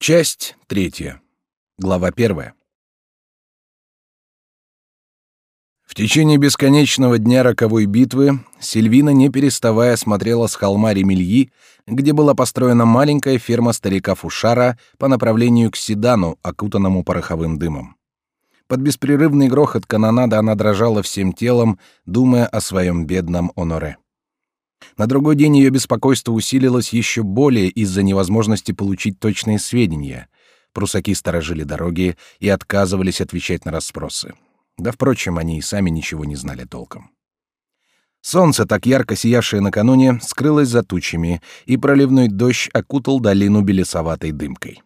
Часть третья. Глава первая. В течение бесконечного дня роковой битвы Сильвина, не переставая, смотрела с холма Ремельи, где была построена маленькая ферма старика Фушара по направлению к Седану, окутанному пороховым дымом. Под беспрерывный грохот канонады она дрожала всем телом, думая о своем бедном Оноре. На другой день ее беспокойство усилилось еще более из-за невозможности получить точные сведения. Прусаки сторожили дороги и отказывались отвечать на расспросы. Да, впрочем, они и сами ничего не знали толком. Солнце, так ярко сиявшее накануне, скрылось за тучами, и проливной дождь окутал долину белесоватой дымкой.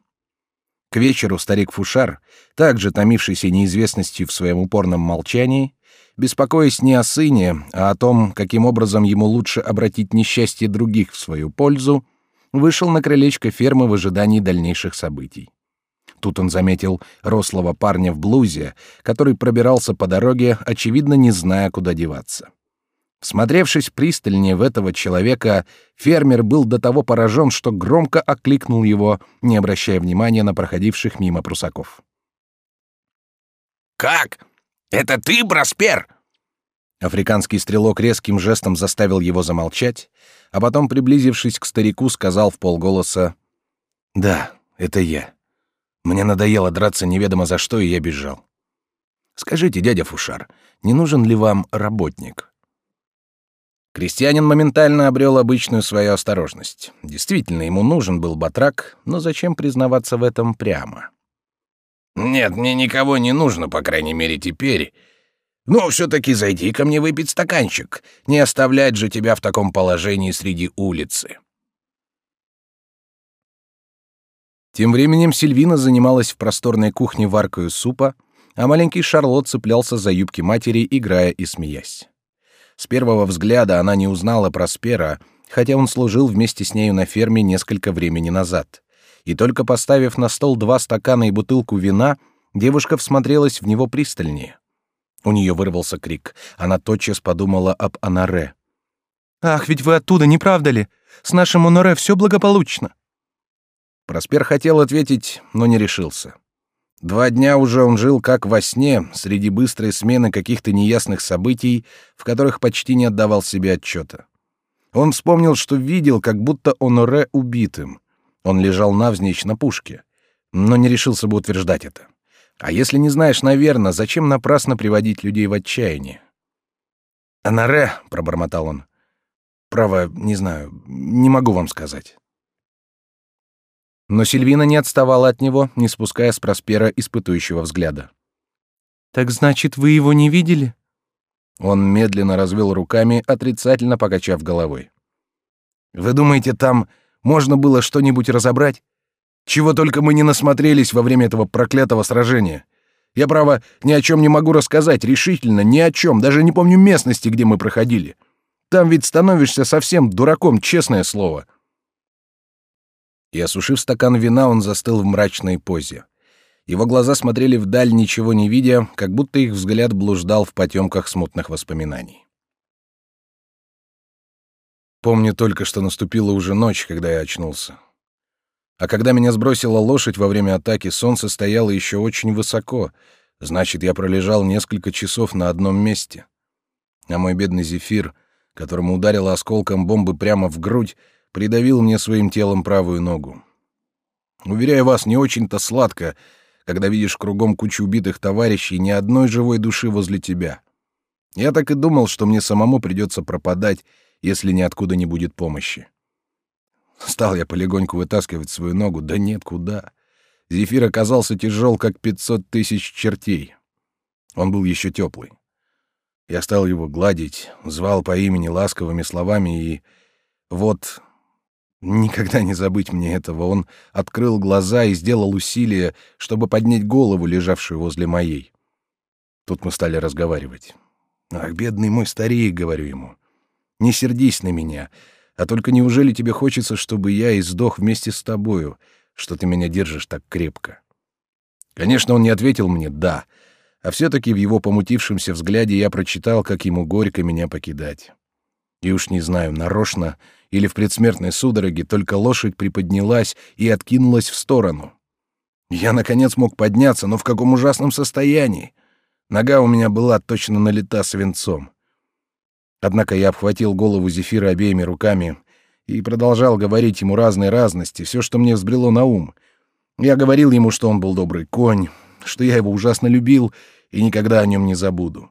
К вечеру старик Фушар, также томившийся неизвестностью в своем упорном молчании, беспокоясь не о сыне, а о том, каким образом ему лучше обратить несчастье других в свою пользу, вышел на крылечко фермы в ожидании дальнейших событий. Тут он заметил рослого парня в блузе, который пробирался по дороге, очевидно, не зная, куда деваться. Смотревшись пристальнее в этого человека, фермер был до того поражен, что громко окликнул его, не обращая внимания на проходивших мимо прусаков. «Как? Это ты, Браспер?» Африканский стрелок резким жестом заставил его замолчать, а потом, приблизившись к старику, сказал в полголоса «Да, это я. Мне надоело драться неведомо за что, и я бежал. Скажите, дядя Фушар, не нужен ли вам работник?» Крестьянин моментально обрел обычную свою осторожность. Действительно, ему нужен был батрак, но зачем признаваться в этом прямо? «Нет, мне никого не нужно, по крайней мере, теперь. Но все-таки зайди ко мне выпить стаканчик. Не оставлять же тебя в таком положении среди улицы». Тем временем Сильвина занималась в просторной кухне варкою супа, а маленький Шарлот цеплялся за юбки матери, играя и смеясь. С первого взгляда она не узнала Проспера, хотя он служил вместе с нею на ферме несколько времени назад и только поставив на стол два стакана и бутылку вина, девушка всмотрелась в него пристальнее. У нее вырвался крик. Она тотчас подумала об Анаре. «Ах, ведь вы оттуда, не правда ли? С нашим Анаре все благополучно». Проспер хотел ответить, но не решился. Два дня уже он жил как во сне, среди быстрой смены каких-то неясных событий, в которых почти не отдавал себе отчета. Он вспомнил, что видел, как будто Оноре убитым. Он лежал навзничь на пушке, но не решился бы утверждать это. А если не знаешь, наверное, зачем напрасно приводить людей в отчаяние? «Анаре», — пробормотал он. «Право, не знаю, не могу вам сказать». Но Сильвина не отставала от него, не спуская с Проспера испытующего взгляда. «Так значит, вы его не видели?» Он медленно развел руками, отрицательно покачав головой. «Вы думаете, там можно было что-нибудь разобрать? Чего только мы не насмотрелись во время этого проклятого сражения. Я, право, ни о чем не могу рассказать, решительно, ни о чем, даже не помню местности, где мы проходили. Там ведь становишься совсем дураком, честное слово. И, осушив стакан вина, он застыл в мрачной позе. Его глаза смотрели вдаль, ничего не видя, как будто их взгляд блуждал в потемках смутных воспоминаний. Помню только, что наступила уже ночь, когда я очнулся. А когда меня сбросила лошадь во время атаки, солнце стояло еще очень высоко, значит, я пролежал несколько часов на одном месте. А мой бедный Зефир, которому ударило осколком бомбы прямо в грудь, придавил мне своим телом правую ногу. Уверяю вас, не очень-то сладко, когда видишь кругом кучу убитых товарищей ни одной живой души возле тебя. Я так и думал, что мне самому придется пропадать, если ниоткуда не будет помощи. Стал я полегоньку вытаскивать свою ногу, да нет, куда. Зефир оказался тяжел, как пятьсот тысяч чертей. Он был еще теплый. Я стал его гладить, звал по имени ласковыми словами, и вот никогда не забыть мне этого. Он открыл глаза и сделал усилие, чтобы поднять голову, лежавшую возле моей. Тут мы стали разговаривать. «Ах, бедный мой старик», — говорю ему, не сердись на меня. А только неужели тебе хочется, чтобы я и сдох вместе с тобою, что ты меня держишь так крепко?» Конечно, он не ответил мне «да», а все-таки в его помутившемся взгляде я прочитал, как ему горько меня покидать. И уж не знаю, нарочно или в предсмертной судороге, только лошадь приподнялась и откинулась в сторону. Я, наконец, мог подняться, но в каком ужасном состоянии. Нога у меня была точно налита свинцом. Однако я обхватил голову Зефира обеими руками и продолжал говорить ему разные разности, все, что мне взбрело на ум. Я говорил ему, что он был добрый конь, что я его ужасно любил и никогда о нем не забуду.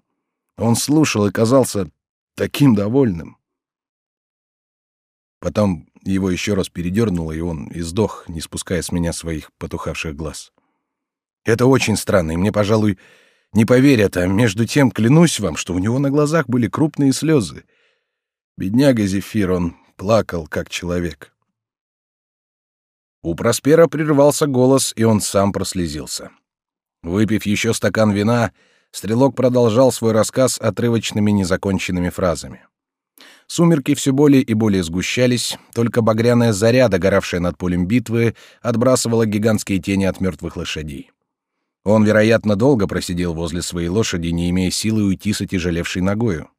Он слушал и казался таким довольным. Потом его еще раз передернуло, и он издох, не спуская с меня своих потухавших глаз. Это очень странно, и мне, пожалуй, не поверят, а между тем клянусь вам, что у него на глазах были крупные слезы. Бедняга Зефир, он плакал, как человек. У Проспера прервался голос, и он сам прослезился. Выпив еще стакан вина, стрелок продолжал свой рассказ отрывочными незаконченными фразами. Сумерки все более и более сгущались, только багряная заря, догоравшая над полем битвы, отбрасывала гигантские тени от мертвых лошадей. Он, вероятно, долго просидел возле своей лошади, не имея силы уйти с отяжелевшей ногою.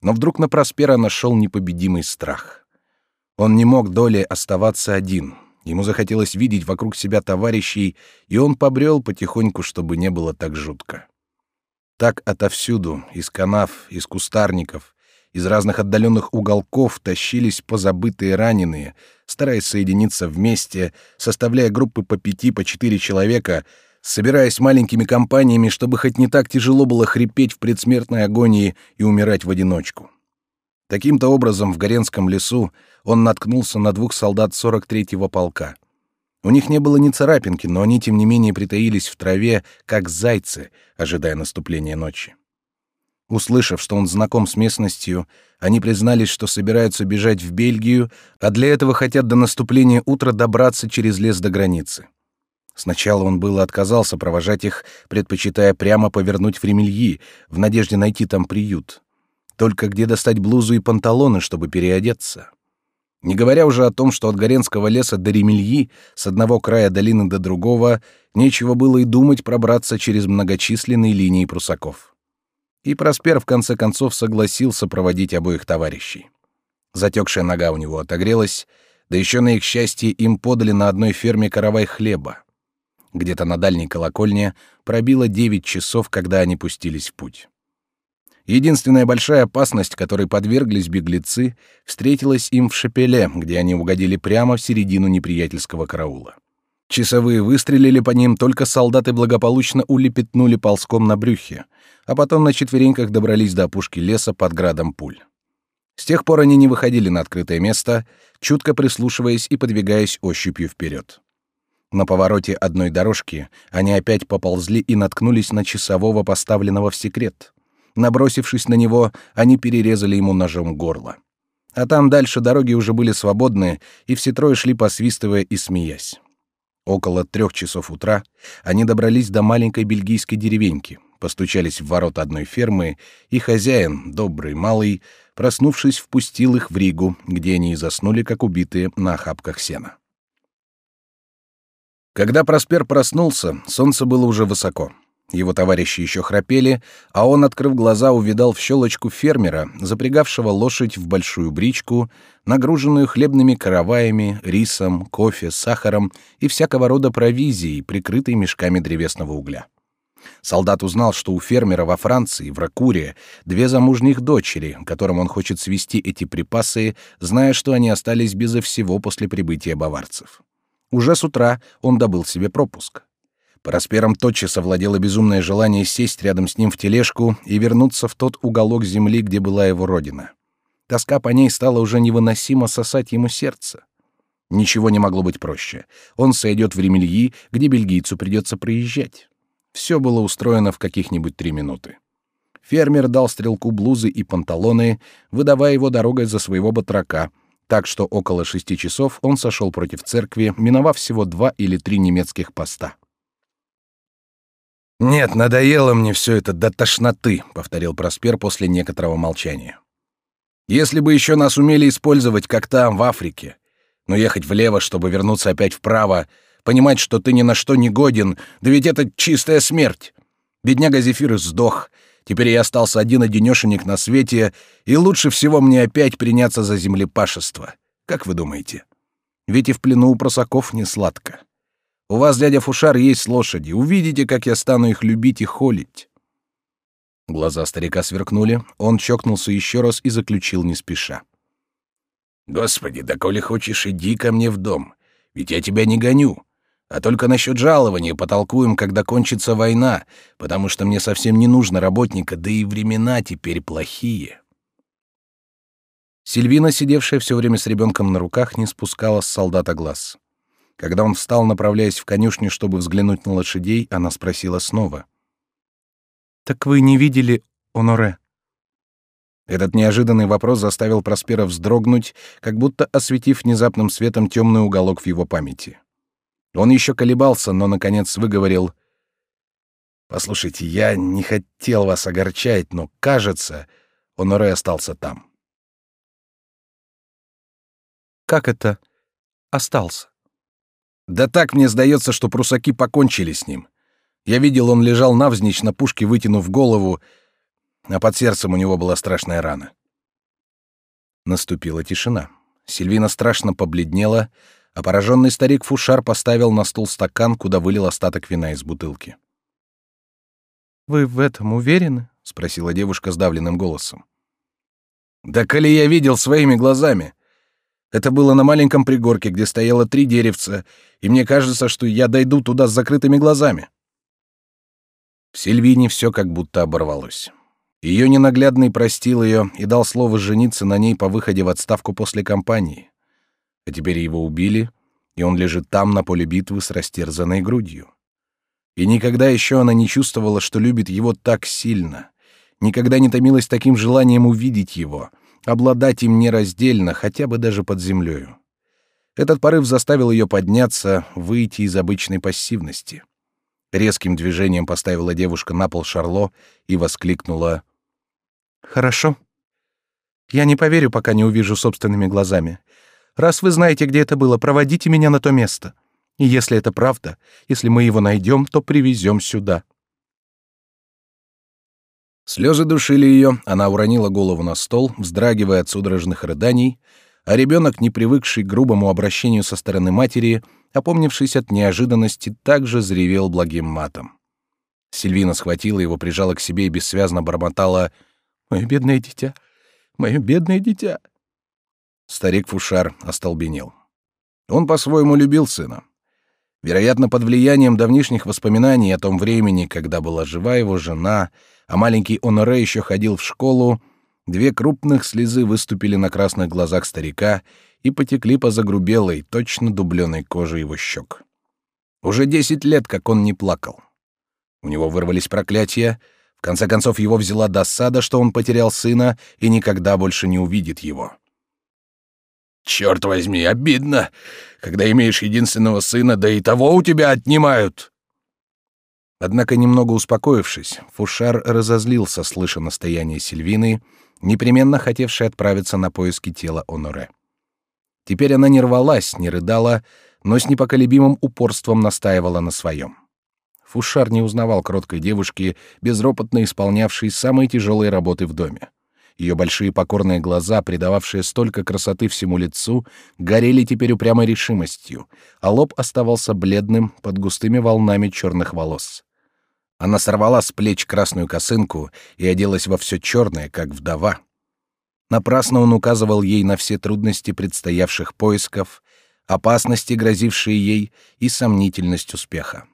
Но вдруг на Проспера нашел непобедимый страх. Он не мог долей оставаться один. Ему захотелось видеть вокруг себя товарищей, и он побрел потихоньку, чтобы не было так жутко. Так отовсюду, из канав, из кустарников, из разных отдаленных уголков тащились позабытые раненые, стараясь соединиться вместе, составляя группы по пяти, по четыре человека, собираясь маленькими компаниями, чтобы хоть не так тяжело было хрипеть в предсмертной агонии и умирать в одиночку. Таким-то образом в Горенском лесу он наткнулся на двух солдат 43-го полка. У них не было ни царапинки, но они тем не менее притаились в траве, как зайцы, ожидая наступления ночи. Услышав, что он знаком с местностью, они признались, что собираются бежать в Бельгию, а для этого хотят до наступления утра добраться через лес до границы. Сначала он было отказался провожать их, предпочитая прямо повернуть в Ремельи, в надежде найти там приют. Только где достать блузу и панталоны, чтобы переодеться? Не говоря уже о том, что от Горенского леса до Ремельи, с одного края долины до другого, нечего было и думать пробраться через многочисленные линии прусаков и Проспер в конце концов согласился проводить обоих товарищей. Затекшая нога у него отогрелась, да еще на их счастье им подали на одной ферме каравай хлеба. Где-то на дальней колокольне пробило девять часов, когда они пустились в путь. Единственная большая опасность, которой подверглись беглецы, встретилась им в Шапеле, где они угодили прямо в середину неприятельского караула. Часовые выстрелили по ним, только солдаты благополучно улепетнули ползком на брюхе, а потом на четвереньках добрались до опушки леса под градом пуль. С тех пор они не выходили на открытое место, чутко прислушиваясь и подвигаясь ощупью вперед. На повороте одной дорожки они опять поползли и наткнулись на часового, поставленного в секрет. Набросившись на него, они перерезали ему ножом горло. А там дальше дороги уже были свободны, и все трое шли посвистывая и смеясь. Около трех часов утра они добрались до маленькой бельгийской деревеньки, постучались в ворота одной фермы, и хозяин, добрый малый, проснувшись, впустил их в Ригу, где они и заснули, как убитые на охапках сена. Когда Проспер проснулся, солнце было уже высоко. Его товарищи еще храпели, а он, открыв глаза, увидал в щелочку фермера, запрягавшего лошадь в большую бричку, нагруженную хлебными караваями, рисом, кофе, сахаром и всякого рода провизией, прикрытой мешками древесного угля. Солдат узнал, что у фермера во Франции, в Ракуре, две замужних дочери, которым он хочет свести эти припасы, зная, что они остались безо всего после прибытия баварцев. Уже с утра он добыл себе пропуск. Проспером тотчас овладело безумное желание сесть рядом с ним в тележку и вернуться в тот уголок земли, где была его родина. Тоска по ней стала уже невыносимо сосать ему сердце. Ничего не могло быть проще. Он сойдет в Ремельи, где бельгийцу придется проезжать. Все было устроено в каких-нибудь три минуты. Фермер дал стрелку блузы и панталоны, выдавая его дорогой за своего батрака, так что около шести часов он сошел против церкви, миновав всего два или три немецких поста. «Нет, надоело мне все это до тошноты», — повторил Проспер после некоторого молчания. «Если бы еще нас умели использовать, как там, в Африке, но ехать влево, чтобы вернуться опять вправо, понимать, что ты ни на что не годен, да ведь это чистая смерть. Бедняга Зефир сдох, теперь я остался один-одинешенек на свете, и лучше всего мне опять приняться за землепашество. Как вы думаете? Ведь и в плену у просаков не сладко. У вас, дядя Фушар, есть лошади. Увидите, как я стану их любить и холить. Глаза старика сверкнули, он чокнулся еще раз и заключил не спеша. «Господи, да коли хочешь, иди ко мне в дом, ведь я тебя не гоню, а только насчет жалования потолкуем, когда кончится война, потому что мне совсем не нужно работника, да и времена теперь плохие». Сильвина, сидевшая все время с ребенком на руках, не спускала с солдата глаз. Когда он встал, направляясь в конюшню, чтобы взглянуть на лошадей, она спросила снова. «Так вы не видели Оноре?» Этот неожиданный вопрос заставил Проспера вздрогнуть, как будто осветив внезапным светом темный уголок в его памяти. Он еще колебался, но, наконец, выговорил. «Послушайте, я не хотел вас огорчать, но, кажется, Оноре остался там». «Как это остался?» Да так мне сдается, что прусаки покончили с ним. Я видел, он лежал навзничь на пушке, вытянув голову, а под сердцем у него была страшная рана. Наступила тишина. Сильвина страшно побледнела, а пораженный старик Фушар поставил на стол стакан, куда вылил остаток вина из бутылки. «Вы в этом уверены?» — спросила девушка сдавленным голосом. «Да коли я видел своими глазами. Это было на маленьком пригорке, где стояло три деревца, и мне кажется, что я дойду туда с закрытыми глазами. В Сильвине все как будто оборвалось. Ее ненаглядный простил ее и дал слово жениться на ней по выходе в отставку после кампании. А теперь его убили, и он лежит там на поле битвы с растерзанной грудью. И никогда еще она не чувствовала, что любит его так сильно, никогда не томилась таким желанием увидеть его — обладать им нераздельно, хотя бы даже под землею. Этот порыв заставил ее подняться, выйти из обычной пассивности. Резким движением поставила девушка на пол Шарло и воскликнула «Хорошо. Я не поверю, пока не увижу собственными глазами. Раз вы знаете, где это было, проводите меня на то место. И если это правда, если мы его найдем, то привезем сюда». Слезы душили ее, она уронила голову на стол, вздрагивая от судорожных рыданий, а ребенок, не привыкший к грубому обращению со стороны матери, опомнившись от неожиданности, также заревел благим матом. Сильвина схватила его, прижала к себе и бессвязно бормотала «Мое бедное дитя! Мое бедное дитя!» Старик Фушар остолбенел. Он по-своему любил сына. Вероятно, под влиянием давнишних воспоминаний о том времени, когда была жива его жена — а маленький Оноре еще ходил в школу, две крупных слезы выступили на красных глазах старика и потекли по загрубелой, точно дубленой коже его щек. Уже десять лет, как он не плакал. У него вырвались проклятия, в конце концов его взяла досада, что он потерял сына и никогда больше не увидит его. «Черт возьми, обидно, когда имеешь единственного сына, да и того у тебя отнимают!» Однако, немного успокоившись, Фушар разозлился, слыша настояние Сильвины, непременно хотевшей отправиться на поиски тела Оноре. Теперь она не рвалась, не рыдала, но с непоколебимым упорством настаивала на своем. Фушар не узнавал кроткой девушки, безропотно исполнявшей самые тяжелые работы в доме. Ее большие покорные глаза, придававшие столько красоты всему лицу, горели теперь упрямой решимостью, а лоб оставался бледным под густыми волнами черных волос. Она сорвала с плеч красную косынку и оделась во все черное, как вдова. Напрасно он указывал ей на все трудности предстоявших поисков, опасности, грозившие ей, и сомнительность успеха.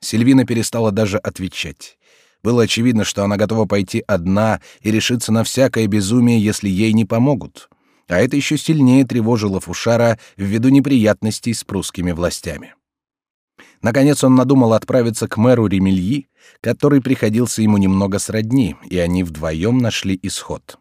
Сильвина перестала даже отвечать. Было очевидно, что она готова пойти одна и решиться на всякое безумие, если ей не помогут. А это еще сильнее тревожило Фушара ввиду неприятностей с прусскими властями. Наконец он надумал отправиться к мэру Ремельи, который приходился ему немного сродни, и они вдвоем нашли исход.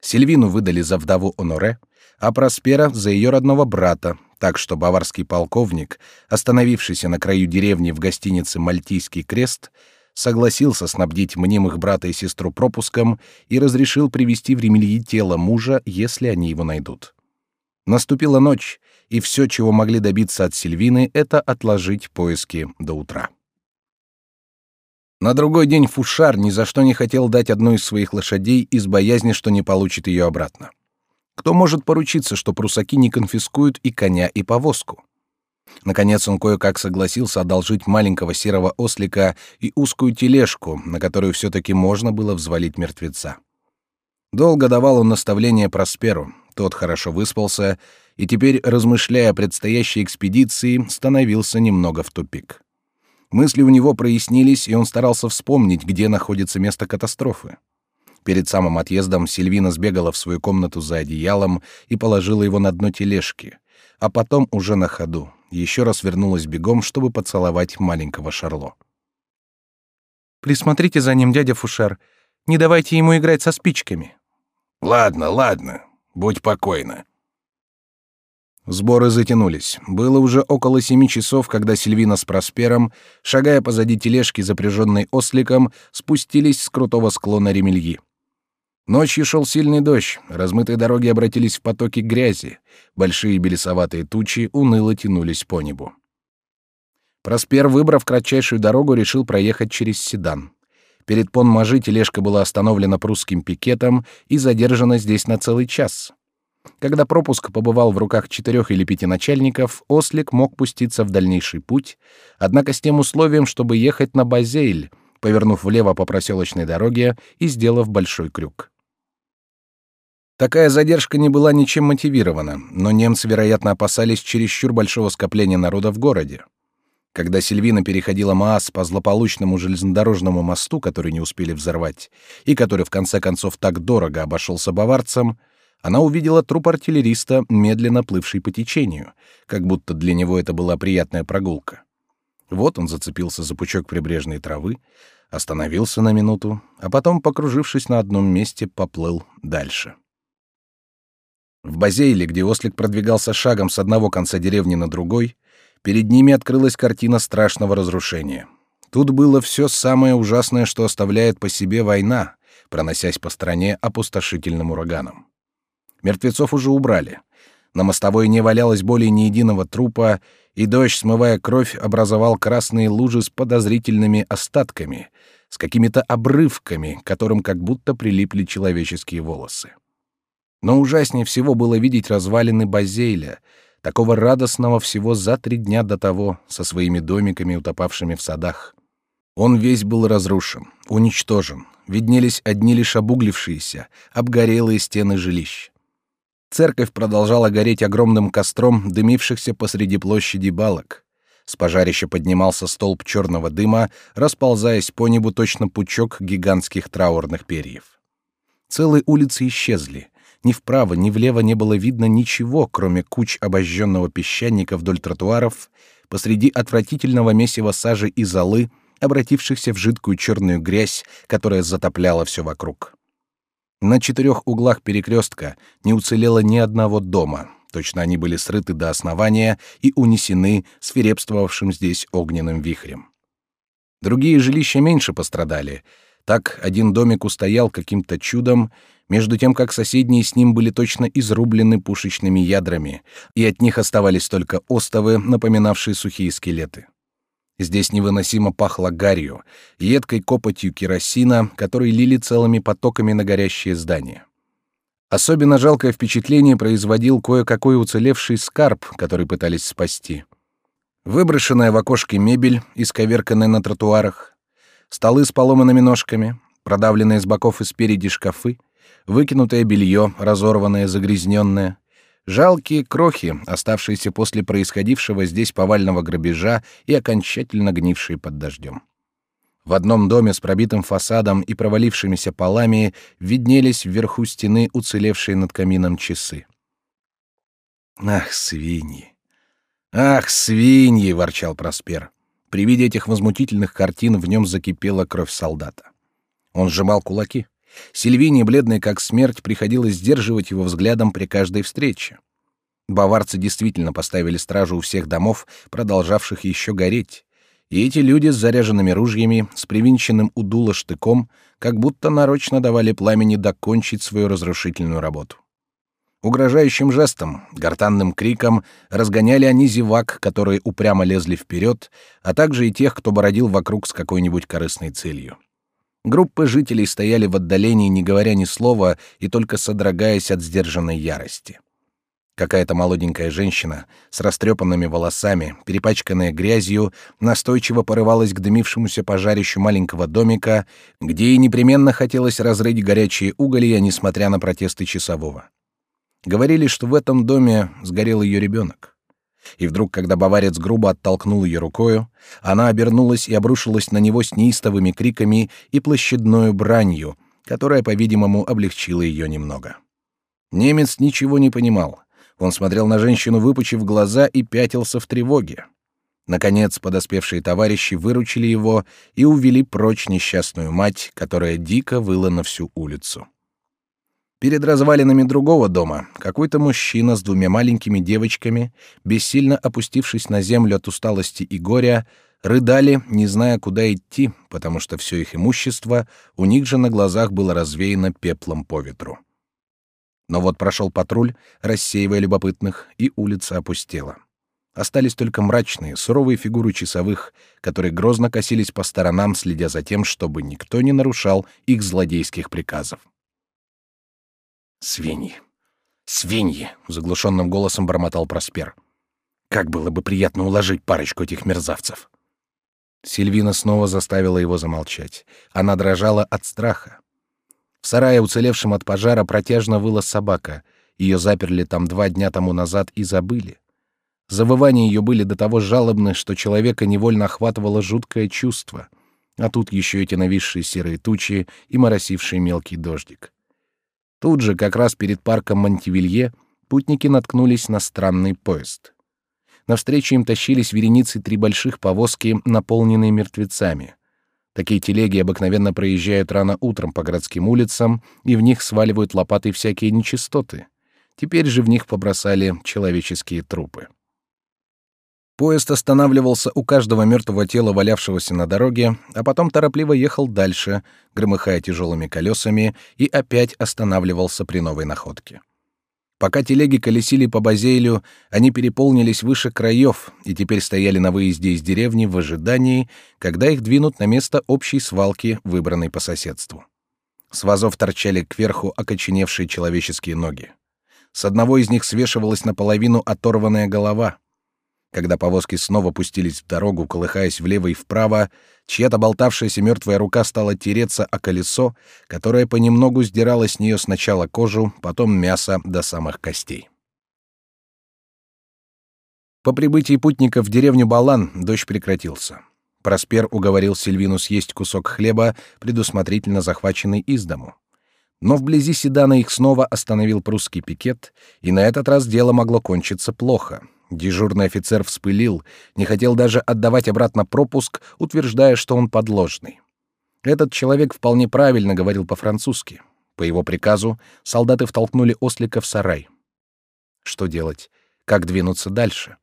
Сильвину выдали за вдову Оноре, а Проспера за ее родного брата, так что баварский полковник, остановившийся на краю деревни в гостинице «Мальтийский крест», согласился снабдить мнимых брата и сестру пропуском и разрешил привести в Ремельи тело мужа, если они его найдут. Наступила ночь, и все, чего могли добиться от Сильвины, это отложить поиски до утра. На другой день Фушар ни за что не хотел дать одну из своих лошадей из боязни, что не получит ее обратно. Кто может поручиться, что прусаки не конфискуют и коня, и повозку? Наконец он кое-как согласился одолжить маленького серого ослика и узкую тележку, на которую все-таки можно было взвалить мертвеца. Долго давал он наставления Просперу, тот хорошо выспался и теперь, размышляя о предстоящей экспедиции, становился немного в тупик. Мысли у него прояснились, и он старался вспомнить, где находится место катастрофы. Перед самым отъездом Сильвина сбегала в свою комнату за одеялом и положила его на дно тележки, а потом уже на ходу еще раз вернулась бегом, чтобы поцеловать маленького Шарло. «Присмотрите за ним, дядя Фушер. Не давайте ему играть со спичками». «Ладно, ладно. Будь покойна». Сборы затянулись. Было уже около семи часов, когда Сильвина с Проспером, шагая позади тележки, запряженной осликом, спустились с крутого склона Ремельи. Ночью шел сильный дождь, размытые дороги обратились в потоки грязи, большие белесоватые тучи уныло тянулись по небу. Проспер, выбрав кратчайшую дорогу, решил проехать через Седан. Перед Пон-Мажи тележка была остановлена прусским пикетом и задержана здесь на целый час. Когда пропуск побывал в руках четырех или пяти начальников, Ослик мог пуститься в дальнейший путь, однако с тем условием, чтобы ехать на Базейль, повернув влево по проселочной дороге и сделав большой крюк. Такая задержка не была ничем мотивирована, но немцы, вероятно, опасались чересчур большого скопления народа в городе. Когда Сильвина переходила Маас по злополучному железнодорожному мосту, который не успели взорвать, и который в конце концов так дорого обошелся баварцам, она увидела труп артиллериста, медленно плывший по течению, как будто для него это была приятная прогулка. Вот он зацепился за пучок прибрежной травы, остановился на минуту, а потом, покружившись на одном месте, поплыл дальше. В Базейле, где ослик продвигался шагом с одного конца деревни на другой, перед ними открылась картина страшного разрушения. Тут было все самое ужасное, что оставляет по себе война, проносясь по стране опустошительным ураганом. Мертвецов уже убрали. На мостовой не валялось более ни единого трупа, и дождь, смывая кровь, образовал красные лужи с подозрительными остатками, с какими-то обрывками, которым как будто прилипли человеческие волосы. Но ужаснее всего было видеть развалины Базейля, такого радостного всего за три дня до того, со своими домиками, утопавшими в садах. Он весь был разрушен, уничтожен, виднелись одни лишь обуглившиеся, обгорелые стены жилищ. Церковь продолжала гореть огромным костром дымившихся посреди площади балок. С пожарища поднимался столб черного дыма, расползаясь по небу точно пучок гигантских траурных перьев. Целые улицы исчезли. Ни вправо, ни влево не было видно ничего, кроме куч обожженного песчаника вдоль тротуаров, посреди отвратительного месива сажи и золы, обратившихся в жидкую черную грязь, которая затопляла все вокруг. На четырех углах перекрестка не уцелело ни одного дома. Точно они были срыты до основания и унесены свирепствовавшим здесь огненным вихрем. Другие жилища меньше пострадали. Так один домик устоял каким-то чудом, между тем как соседние с ним были точно изрублены пушечными ядрами, и от них оставались только остовы, напоминавшие сухие скелеты. Здесь невыносимо пахло гарью, едкой копотью керосина, который лили целыми потоками на горящее здание. Особенно жалкое впечатление производил кое-какой уцелевший скарб, который пытались спасти. Выброшенная в окошке мебель, исковерканная на тротуарах, столы с поломанными ножками, продавленные с боков и спереди шкафы, выкинутое белье, разорванное, загрязненное, Жалкие крохи, оставшиеся после происходившего здесь повального грабежа и окончательно гнившие под дождем. В одном доме с пробитым фасадом и провалившимися полами виднелись вверху стены уцелевшие над камином часы. «Ах, свиньи! Ах, свиньи!» — ворчал Проспер. При виде этих возмутительных картин в нем закипела кровь солдата. Он сжимал кулаки. Сильвине, бледной как смерть, приходилось сдерживать его взглядом при каждой встрече. Баварцы действительно поставили стражу у всех домов, продолжавших еще гореть. И эти люди с заряженными ружьями, с привинченным у дула штыком, как будто нарочно давали пламени докончить свою разрушительную работу. Угрожающим жестом, гортанным криком разгоняли они зевак, которые упрямо лезли вперед, а также и тех, кто бородил вокруг с какой-нибудь корыстной целью. Группы жителей стояли в отдалении, не говоря ни слова и только содрогаясь от сдержанной ярости. Какая-то молоденькая женщина с растрепанными волосами, перепачканная грязью, настойчиво порывалась к дымившемуся пожарищу маленького домика, где ей непременно хотелось разрыть горячие уголья, несмотря на протесты часового. Говорили, что в этом доме сгорел ее ребенок. И вдруг, когда баварец грубо оттолкнул ее рукою, она обернулась и обрушилась на него с неистовыми криками и площадною бранью, которая, по-видимому, облегчила ее немного. Немец ничего не понимал — он смотрел на женщину, выпучив глаза, и пятился в тревоге. Наконец, подоспевшие товарищи выручили его и увели прочь несчастную мать, которая дико выла на всю улицу. Перед развалинами другого дома какой-то мужчина с двумя маленькими девочками, бессильно опустившись на землю от усталости и горя, рыдали, не зная, куда идти, потому что все их имущество у них же на глазах было развеяно пеплом по ветру. Но вот прошел патруль, рассеивая любопытных, и улица опустела. Остались только мрачные, суровые фигуры часовых, которые грозно косились по сторонам, следя за тем, чтобы никто не нарушал их злодейских приказов. «Свиньи! Свиньи!» — заглушенным голосом бормотал Проспер. «Как было бы приятно уложить парочку этих мерзавцев!» Сильвина снова заставила его замолчать. Она дрожала от страха. В сарае, уцелевшем от пожара, протяжно выла собака. Ее заперли там два дня тому назад и забыли. Завывания ее были до того жалобны, что человека невольно охватывало жуткое чувство. А тут еще эти нависшие серые тучи и моросивший мелкий дождик. Тут же, как раз перед парком Монтивилье, путники наткнулись на странный поезд. Навстречу им тащились вереницы три больших повозки, наполненные мертвецами. Такие телеги обыкновенно проезжают рано утром по городским улицам, и в них сваливают лопатой всякие нечистоты. Теперь же в них побросали человеческие трупы. Поезд останавливался у каждого мертвого тела, валявшегося на дороге, а потом торопливо ехал дальше, громыхая тяжелыми колесами, и опять останавливался при новой находке. Пока телеги колесили по Базейлю, они переполнились выше краев и теперь стояли на выезде из деревни в ожидании, когда их двинут на место общей свалки, выбранной по соседству. С вазов торчали кверху окоченевшие человеческие ноги. С одного из них свешивалась наполовину оторванная голова. Когда повозки снова пустились в дорогу, колыхаясь влево и вправо, чья-то болтавшаяся мертвая рука стала тереться о колесо, которое понемногу сдирало с нее сначала кожу, потом мясо до самых костей. По прибытии путников в деревню Балан дождь прекратился. Проспер уговорил Сильвину съесть кусок хлеба, предусмотрительно захваченный из дому. Но вблизи Седана их снова остановил прусский пикет, и на этот раз дело могло кончиться плохо — Дежурный офицер вспылил, не хотел даже отдавать обратно пропуск, утверждая, что он подложный. Этот человек вполне правильно говорил по-французски. По его приказу солдаты втолкнули ослика в сарай. Что делать? Как двинуться дальше?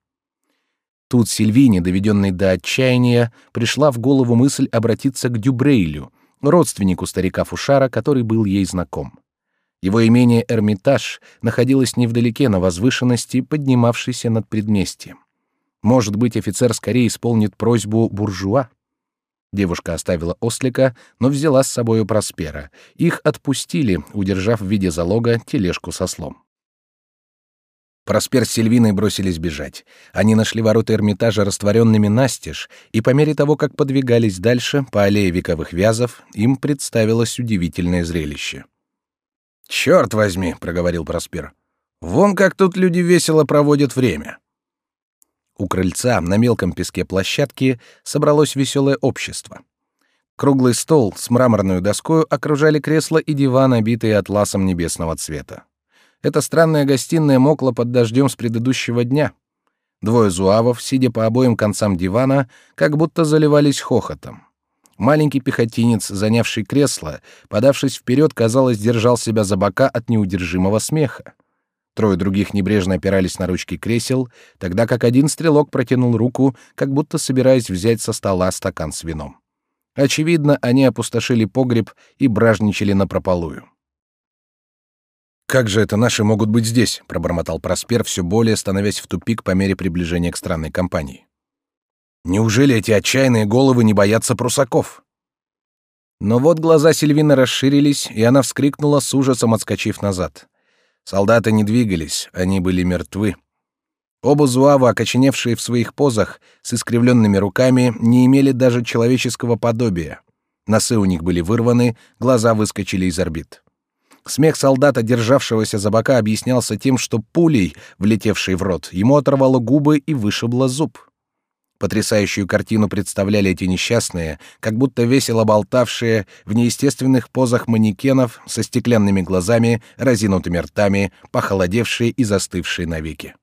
Тут Сильвине, доведенной до отчаяния, пришла в голову мысль обратиться к Дюбрейлю, родственнику старика Фушара, который был ей знаком. Его имение Эрмитаж находилось невдалеке на возвышенности, поднимавшейся над предместьем. Может быть, офицер скорее исполнит просьбу буржуа? Девушка оставила ослика, но взяла с собою Проспера. Их отпустили, удержав в виде залога тележку со слом. Проспер с Сильвиной бросились бежать. Они нашли ворота Эрмитажа растворенными настежь, и по мере того, как подвигались дальше по аллее вековых вязов, им представилось удивительное зрелище. Черт возьми, проговорил Проспер. Вон как тут люди весело проводят время. У крыльца на мелком песке площадки собралось веселое общество. Круглый стол с мраморной доской окружали кресла и диван, обитые атласом небесного цвета. Эта странная гостиная мокла под дождем с предыдущего дня. Двое зуавов, сидя по обоим концам дивана, как будто заливались хохотом. Маленький пехотинец, занявший кресло, подавшись вперед, казалось, держал себя за бока от неудержимого смеха. Трое других небрежно опирались на ручки кресел, тогда как один стрелок протянул руку, как будто собираясь взять со стола стакан с вином. Очевидно, они опустошили погреб и бражничали напропалую. «Как же это наши могут быть здесь?» — пробормотал Проспер, все более становясь в тупик по мере приближения к странной компании. Неужели эти отчаянные головы не боятся прусаков? Но вот глаза Сильвины расширились, и она вскрикнула с ужасом, отскочив назад. Солдаты не двигались, они были мертвы. Оба зуава, окоченевшие в своих позах, с искривленными руками, не имели даже человеческого подобия. Носы у них были вырваны, глаза выскочили из орбит. Смех солдата, державшегося за бока, объяснялся тем, что пулей, влетевшей в рот, ему оторвало губы и вышибло зуб. Потрясающую картину представляли эти несчастные, как будто весело болтавшие в неестественных позах манекенов со стеклянными глазами, разинутыми ртами, похолодевшие и застывшие навеки.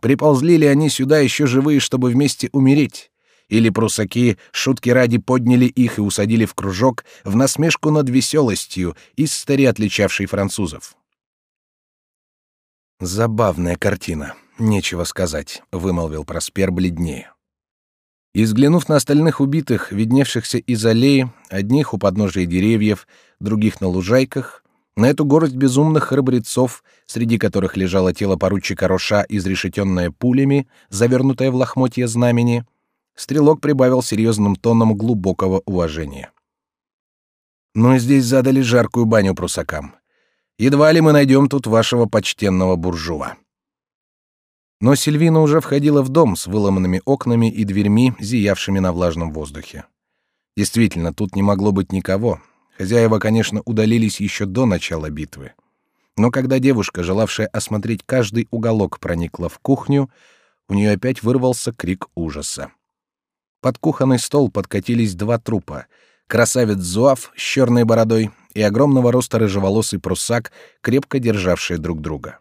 Приползли ли они сюда еще живые, чтобы вместе умереть? Или прусаки, шутки ради, подняли их и усадили в кружок в насмешку над веселостью, из старе отличавшей французов? «Забавная картина, нечего сказать», — вымолвил Проспер бледнее. И взглянув на остальных убитых, видневшихся из аллеи, одних у подножия деревьев, других на лужайках, на эту горсть безумных храбрецов, среди которых лежало тело поручика Роша, изрешетенное пулями, завернутое в лохмотье знамени, стрелок прибавил серьезным тоном глубокого уважения. «Но здесь задали жаркую баню прусакам. Едва ли мы найдем тут вашего почтенного буржуа». Но Сильвина уже входила в дом с выломанными окнами и дверьми, зиявшими на влажном воздухе. Действительно, тут не могло быть никого. Хозяева, конечно, удалились еще до начала битвы. Но когда девушка, желавшая осмотреть каждый уголок, проникла в кухню, у нее опять вырвался крик ужаса. Под кухонный стол подкатились два трупа — красавец Зуав с черной бородой и огромного роста рыжеволосый прусак, крепко державшие друг друга.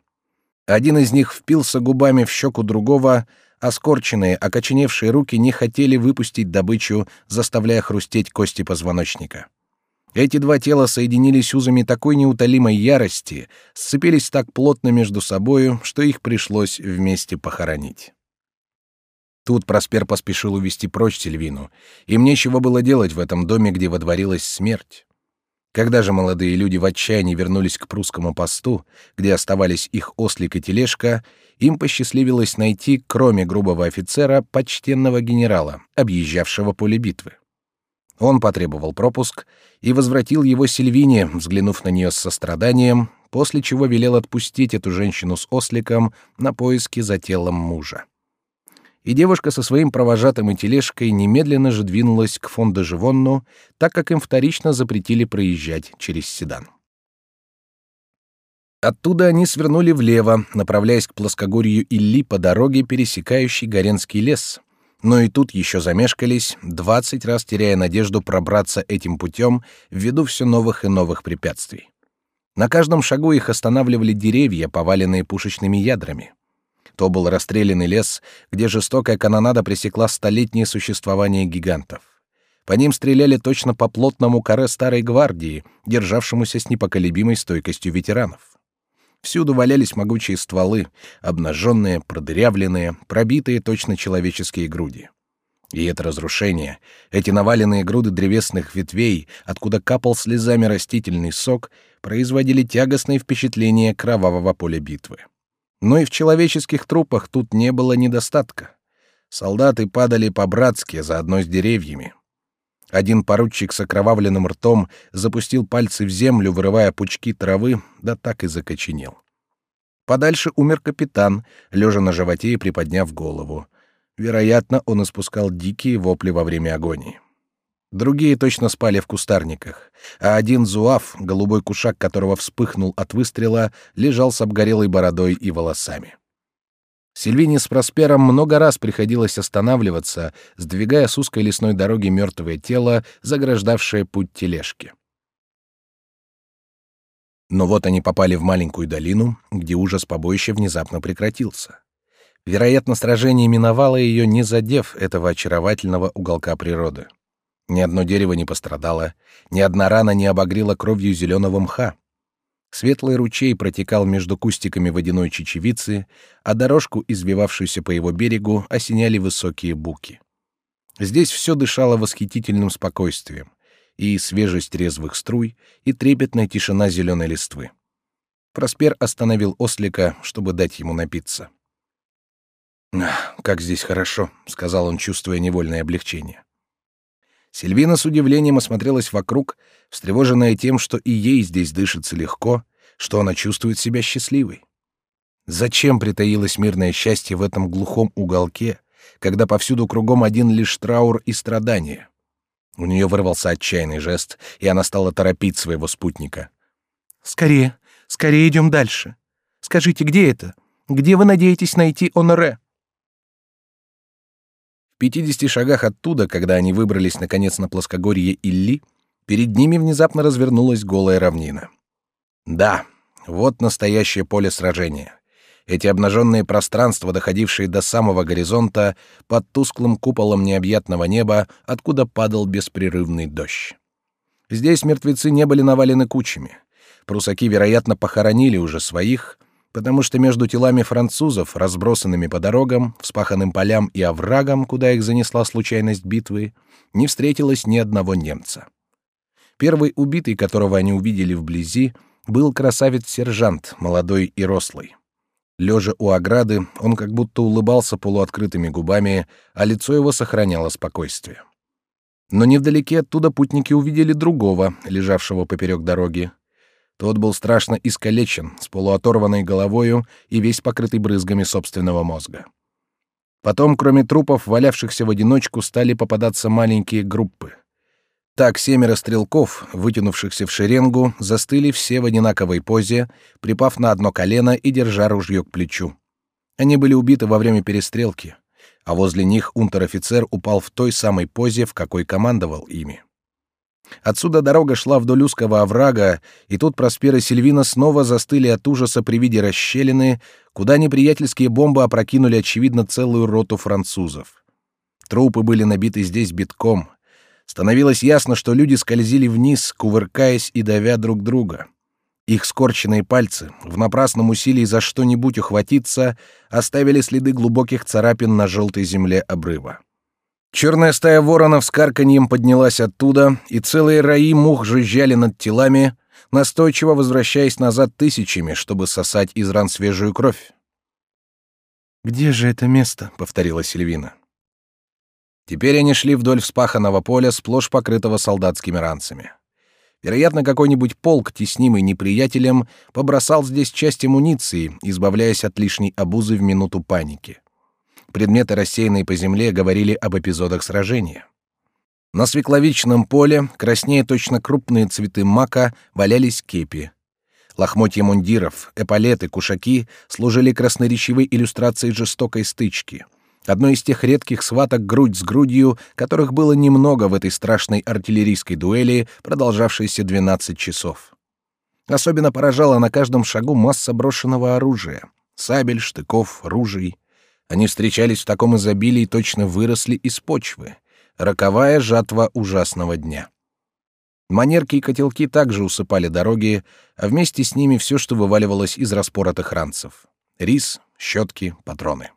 Один из них впился губами в щеку другого, а скорченные, окоченевшие руки не хотели выпустить добычу, заставляя хрустеть кости позвоночника. Эти два тела соединились узами такой неутолимой ярости, сцепились так плотно между собою, что их пришлось вместе похоронить. Тут Проспер поспешил увести прочь Сильвину. Им нечего было делать в этом доме, где водворилась смерть. Когда же молодые люди в отчаянии вернулись к прусскому посту, где оставались их ослик и тележка, им посчастливилось найти, кроме грубого офицера, почтенного генерала, объезжавшего поле битвы. Он потребовал пропуск и возвратил его Сильвине, взглянув на нее с состраданием, после чего велел отпустить эту женщину с осликом на поиски за телом мужа и девушка со своим провожатым и тележкой немедленно же двинулась к Фондо-Живонну, так как им вторично запретили проезжать через Седан. Оттуда они свернули влево, направляясь к плоскогорью Илли по дороге, пересекающей Горенский лес. Но и тут еще замешкались, двадцать раз теряя надежду пробраться этим путем ввиду все новых и новых препятствий. На каждом шагу их останавливали деревья, поваленные пушечными ядрами. То был расстрелянный лес, где жестокая канонада пресекла столетнее существование гигантов. По ним стреляли точно по плотному коре старой гвардии, державшемуся с непоколебимой стойкостью ветеранов. Всюду валялись могучие стволы, обнаженные, продырявленные, пробитые точно человеческие груди. И это разрушение, эти наваленные груды древесных ветвей, откуда капал слезами растительный сок, производили тягостное впечатление кровавого поля битвы. Но и в человеческих трупах тут не было недостатка. Солдаты падали по-братски заодно с деревьями. Один поручик с окровавленным ртом запустил пальцы в землю, вырывая пучки травы, да так и закоченел. Подальше умер капитан, лежа на животе и приподняв голову. Вероятно, он испускал дикие вопли во время агонии. Другие точно спали в кустарниках, а один зуав, голубой кушак которого вспыхнул от выстрела, лежал с обгорелой бородой и волосами. Сильвине с Проспером много раз приходилось останавливаться, сдвигая с узкой лесной дороги мертвое тело, заграждавшее путь тележки. Но вот они попали в маленькую долину, где ужас побоища внезапно прекратился. Вероятно, сражение миновало ее, не задев этого очаровательного уголка природы. Ни одно дерево не пострадало, ни одна рана не обогрела кровью зеленого мха. Светлый ручей протекал между кустиками водяной чечевицы, а дорожку, извивавшуюся по его берегу, осеняли высокие буки. Здесь все дышало восхитительным спокойствием, и свежесть резвых струй, и трепетная тишина зеленой листвы. Проспер остановил ослика, чтобы дать ему напиться. «Как здесь хорошо», — сказал он, чувствуя невольное облегчение. Сильвина с удивлением осмотрелась вокруг, встревоженная тем, что и ей здесь дышится легко, что она чувствует себя счастливой. Зачем притаилось мирное счастье в этом глухом уголке, когда повсюду кругом один лишь траур и страдания? У нее вырвался отчаянный жест, и она стала торопить своего спутника. «Скорее, скорее идем дальше. Скажите, где это? Где вы надеетесь найти Оноре?» Пятидесяти шагах оттуда, когда они выбрались наконец на плоскогорье Илли, перед ними внезапно развернулась голая равнина. Да, вот настоящее поле сражения. Эти обнаженные пространства, доходившие до самого горизонта, под тусклым куполом необъятного неба, откуда падал беспрерывный дождь. Здесь мертвецы не были навалены кучами. Прусаки, вероятно, похоронили уже своих, потому что между телами французов, разбросанными по дорогам, вспаханным полям и оврагам, куда их занесла случайность битвы, не встретилось ни одного немца. Первый убитый, которого они увидели вблизи, был красавец-сержант, молодой и рослый. Лежа у ограды, он как будто улыбался полуоткрытыми губами, а лицо его сохраняло спокойствие. Но невдалеке оттуда путники увидели другого, лежавшего поперек дороги. Тот был страшно искалечен, с полуоторванной головою и весь покрытый брызгами собственного мозга. Потом, кроме трупов, валявшихся в одиночку, стали попадаться маленькие группы. Так семеро стрелков, вытянувшихся в шеренгу, застыли все в одинаковой позе, припав на одно колено и держа ружье к плечу. Они были убиты во время перестрелки, а возле них унтер-офицер упал в той самой позе, в какой командовал ими. Отсюда дорога шла вдоль узкого оврага, и тут Проспер и Сильвина снова застыли от ужаса при виде расщелины, куда неприятельские бомбы опрокинули, очевидно, целую роту французов. Трупы были набиты здесь битком — Становилось ясно, что люди скользили вниз, кувыркаясь и давя друг друга. Их скорченные пальцы, в напрасном усилии за что-нибудь ухватиться, оставили следы глубоких царапин на желтой земле обрыва. Черная стая воронов с карканьем поднялась оттуда, и целые раи мух жужжали над телами, настойчиво возвращаясь назад тысячами, чтобы сосать из ран свежую кровь. «Где же это место?» — повторила Сильвина. Теперь они шли вдоль вспаханного поля, сплошь покрытого солдатскими ранцами. Вероятно, какой-нибудь полк, теснимый неприятелем, побросал здесь часть амуниции, избавляясь от лишней обузы в минуту паники. Предметы, рассеянные по земле, говорили об эпизодах сражения. На свекловичном поле, краснее точно крупные цветы мака, валялись кепи. Лохмотья мундиров, эполеты, кушаки служили красноречивой иллюстрацией жестокой стычки — Одной из тех редких сваток грудь с грудью, которых было немного в этой страшной артиллерийской дуэли, продолжавшейся 12 часов. Особенно поражала на каждом шагу масса брошенного оружия. Сабель, штыков, ружей. Они встречались в таком изобилии, точно выросли из почвы. Роковая жатва ужасного дня. Манерки и котелки также усыпали дороги, а вместе с ними все, что вываливалось из распоротых ранцев. Рис, щетки, патроны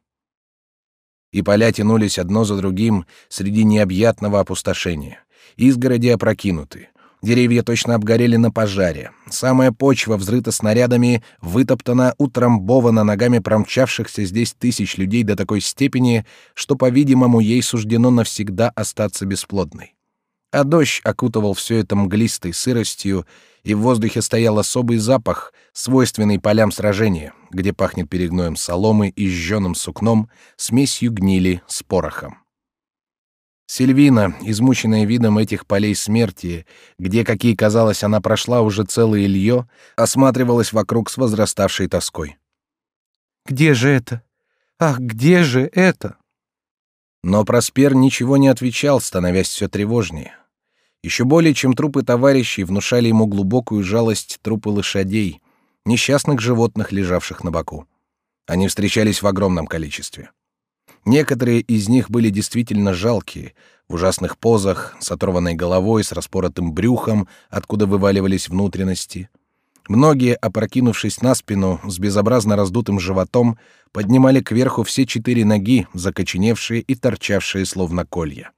и поля тянулись одно за другим среди необъятного опустошения. Изгороди опрокинуты. Деревья точно обгорели на пожаре. Самая почва взрыта снарядами, вытоптана, утрамбована ногами промчавшихся здесь тысяч людей до такой степени, что, по-видимому, ей суждено навсегда остаться бесплодной. А дождь окутывал все это мглистой сыростью, и в воздухе стоял особый запах, свойственный полям сражения, где пахнет перегноем соломы и жженым сукном, смесью гнили с порохом. Сильвина, измученная видом этих полей смерти, где, какие казалось, она прошла уже целое лье, осматривалась вокруг с возраставшей тоской. «Где же это? Ах, где же это?» Но Проспер ничего не отвечал, становясь все тревожнее. Еще более, чем трупы товарищей, внушали ему глубокую жалость трупы лошадей, несчастных животных, лежавших на боку. Они встречались в огромном количестве. Некоторые из них были действительно жалкие, в ужасных позах, с оторванной головой, с распоротым брюхом, откуда вываливались внутренности. Многие, опрокинувшись на спину, с безобразно раздутым животом, поднимали кверху все четыре ноги, закоченевшие и торчавшие словно колья.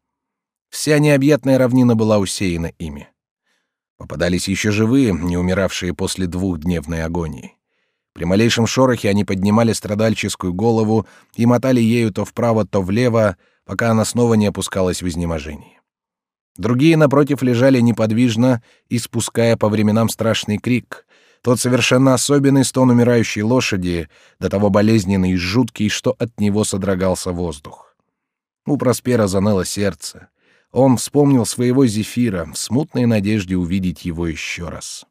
Вся необъятная равнина была усеяна ими. Попадались еще живые, не умиравшие после двухдневной агонии. При малейшем шорохе они поднимали страдальческую голову и мотали ею то вправо, то влево, пока она снова не опускалась в изнеможении. Другие, напротив, лежали неподвижно, испуская по временам страшный крик, Тот совершенно особенный стон умирающей лошади, до того болезненный и жуткий, что от него содрогался воздух. У Проспера заныло сердце. Он вспомнил своего Зефира в смутной надежде увидеть его еще раз.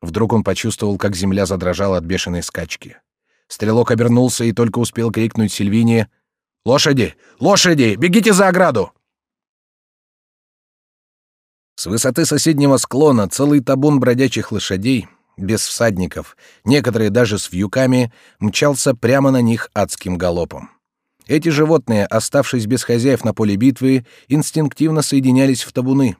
Вдруг он почувствовал, как земля задрожала от бешеной скачки. Стрелок обернулся и только успел крикнуть Сильвине «Лошади! Лошади! Бегите за ограду!» С высоты соседнего склона целый табун бродячих лошадей, без всадников, некоторые даже с вьюками, мчался прямо на них адским галопом. Эти животные, оставшись без хозяев на поле битвы, инстинктивно соединялись в табуны.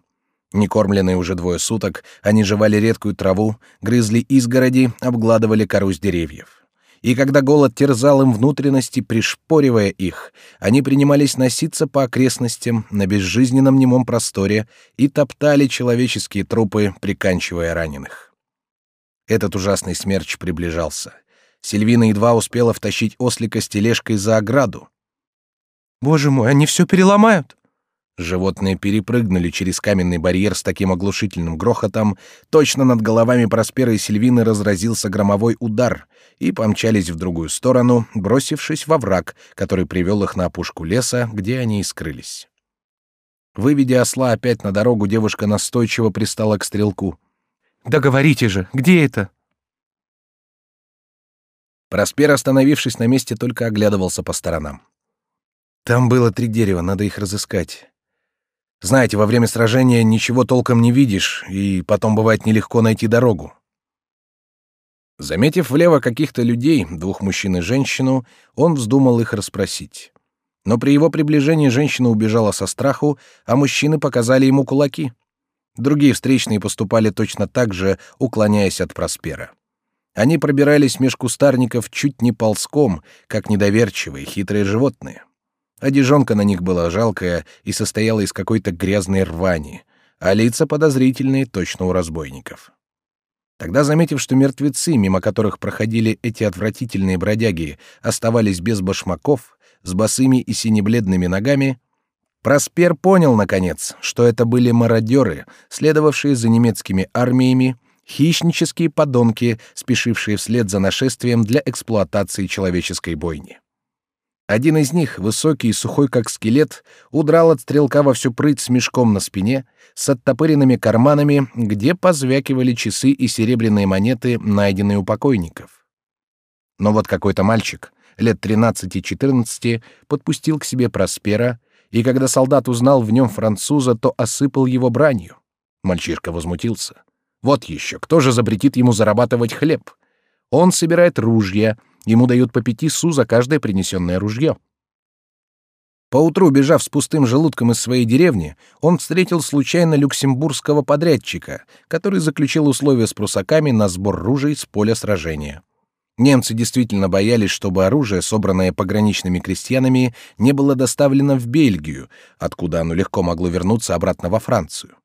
Некормленные уже двое суток, они жевали редкую траву, грызли изгороди, обгладывали кору с деревьев и когда голод терзал им внутренности, пришпоривая их, они принимались носиться по окрестностям на безжизненном немом просторе и топтали человеческие трупы, приканчивая раненых. Этот ужасный смерч приближался. Сильвина едва успела втащить ослика с тележкой за ограду. «Боже мой, они все переломают!» Животные перепрыгнули через каменный барьер с таким оглушительным грохотом, точно над головами Проспера и Сильвины разразился громовой удар, и помчались в другую сторону, бросившись во враг, который привел их на опушку леса, где они и скрылись. Выведя осла опять на дорогу, девушка настойчиво пристала к стрелку. «Да говорите же, где это?» Проспер, остановившись на месте, только оглядывался по сторонам. «Там было три дерева, надо их разыскать. Знаете, во время сражения ничего толком не видишь, и потом бывает нелегко найти дорогу. Заметив влево каких-то людей, двух мужчин и женщину, он вздумал их расспросить. Но при его приближении женщина убежала со страху, а мужчины показали ему кулаки. Другие встречные поступали точно так же, уклоняясь от Проспера. Они пробирались меж кустарников чуть не ползком, как недоверчивые, хитрые животные. Одежонка на них была жалкая и состояла из какой-то грязной рвани, а лица подозрительные точно у разбойников. Тогда, заметив, что мертвецы, мимо которых проходили эти отвратительные бродяги, оставались без башмаков, с босыми и синебледными ногами, Проспер понял, наконец, что это были мародеры, следовавшие за немецкими армиями, хищнические подонки, спешившие вслед за нашествием для эксплуатации человеческой бойни. Один из них, высокий и сухой как скелет, удрал от стрелка во всю прыть с мешком на спине, с оттопыренными карманами, где позвякивали часы и серебряные монеты, найденные у покойников. Но вот какой-то мальчик, лет 13-14, подпустил к себе Проспера, и когда солдат узнал в нем француза, то осыпал его бранью. Мальчишка возмутился. Вот еще, кто же запретит ему зарабатывать хлеб? Он собирает ружья, Ему дают по пяти су за каждое принесенное ружье. Поутру, бежав с пустым желудком из своей деревни, он встретил случайно люксембургского подрядчика, который заключил условия с прусаками на сбор ружей с поля сражения. Немцы действительно боялись, чтобы оружие, собранное пограничными крестьянами, не было доставлено в Бельгию, откуда оно легко могло вернуться обратно во Францию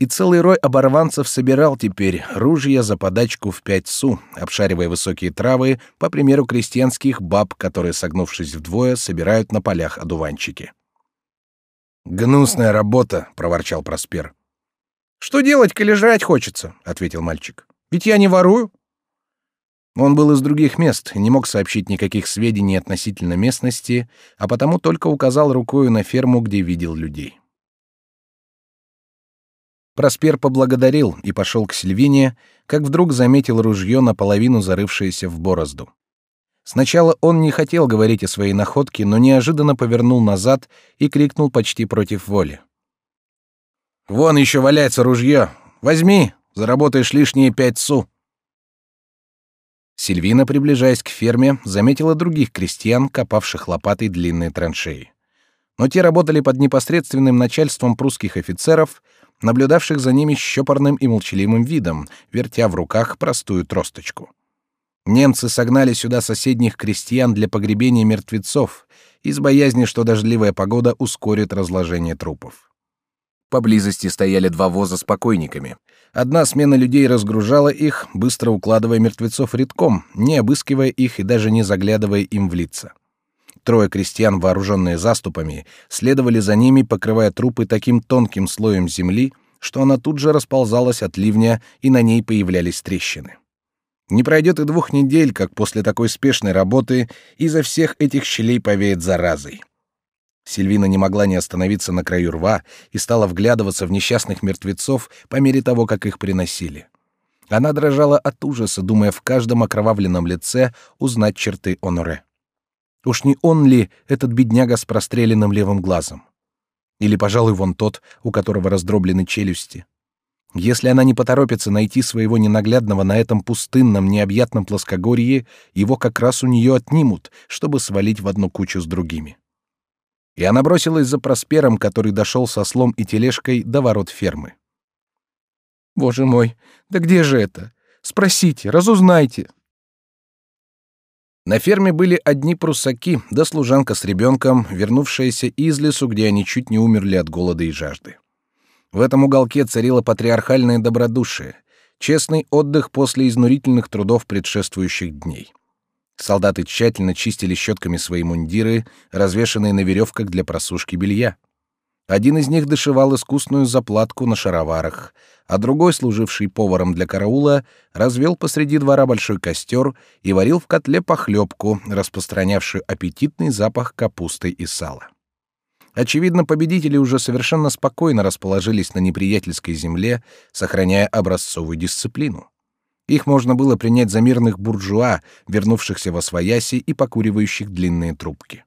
и целый рой оборванцев собирал теперь ружья за подачку в пять су, обшаривая высокие травы, по примеру крестьянских баб, которые, согнувшись вдвое, собирают на полях одуванчики. «Гнусная работа», — проворчал Проспер. «Что делать, коли жрать хочется?» — ответил мальчик. «Ведь я не ворую». Он был из других мест не мог сообщить никаких сведений относительно местности, а потому только указал рукою на ферму, где видел людей. Проспер поблагодарил и пошел к Сильвине, как вдруг заметил ружье наполовину зарывшееся в борозду. Сначала он не хотел говорить о своей находке, но неожиданно повернул назад и крикнул почти против воли. «Вон еще валяется ружье! Возьми, заработаешь лишние пять су!» Сильвина, приближаясь к ферме, заметила других крестьян, копавших лопатой длинные траншеи. Но те работали под непосредственным начальством прусских офицеров, наблюдавших за ними щепорным и молчаливым видом, вертя в руках простую тросточку. Немцы согнали сюда соседних крестьян для погребения мертвецов из боязни, что дождливая погода ускорит разложение трупов. Поблизости стояли два воза с покойниками. Одна смена людей разгружала их, быстро укладывая мертвецов редком, не обыскивая их и даже не заглядывая им в лица. Трое крестьян, вооруженные заступами, следовали за ними, покрывая трупы таким тонким слоем земли, что она тут же расползалась от ливня, и на ней появлялись трещины. Не пройдет и двух недель, как после такой спешной работы изо всех этих щелей повеет заразой. Сильвина не могла не остановиться на краю рва и стала вглядываться в несчастных мертвецов по мере того, как их приносили. Она дрожала от ужаса, думая в каждом окровавленном лице узнать черты Оноре. Уж не он ли этот бедняга с простреленным левым глазом? Или, пожалуй, вон тот, у которого раздроблены челюсти? Если она не поторопится найти своего ненаглядного на этом пустынном, необъятном плоскогорье, его как раз у нее отнимут, чтобы свалить в одну кучу с другими. И она бросилась за Проспером, который дошел со слом и тележкой до ворот фермы. «Боже мой, да где же это? Спросите, разузнайте!» На ферме были одни прусаки, да служанка с ребенком, вернувшаяся из лесу, где они чуть не умерли от голода и жажды. В этом уголке царило патриархальное добродушие, честный отдых после изнурительных трудов предшествующих дней. Солдаты тщательно чистили щетками свои мундиры, развешанные на веревках для просушки белья. Один из них дошивал искусную заплатку на шароварах, а другой, служивший поваром для караула, развел посреди двора большой костер и варил в котле похлебку, распространявшую аппетитный запах капусты и сала. Очевидно, победители уже совершенно спокойно расположились на неприятельской земле, сохраняя образцовую дисциплину. Их можно было принять за мирных буржуа, вернувшихся во свояси и покуривающих длинные трубки.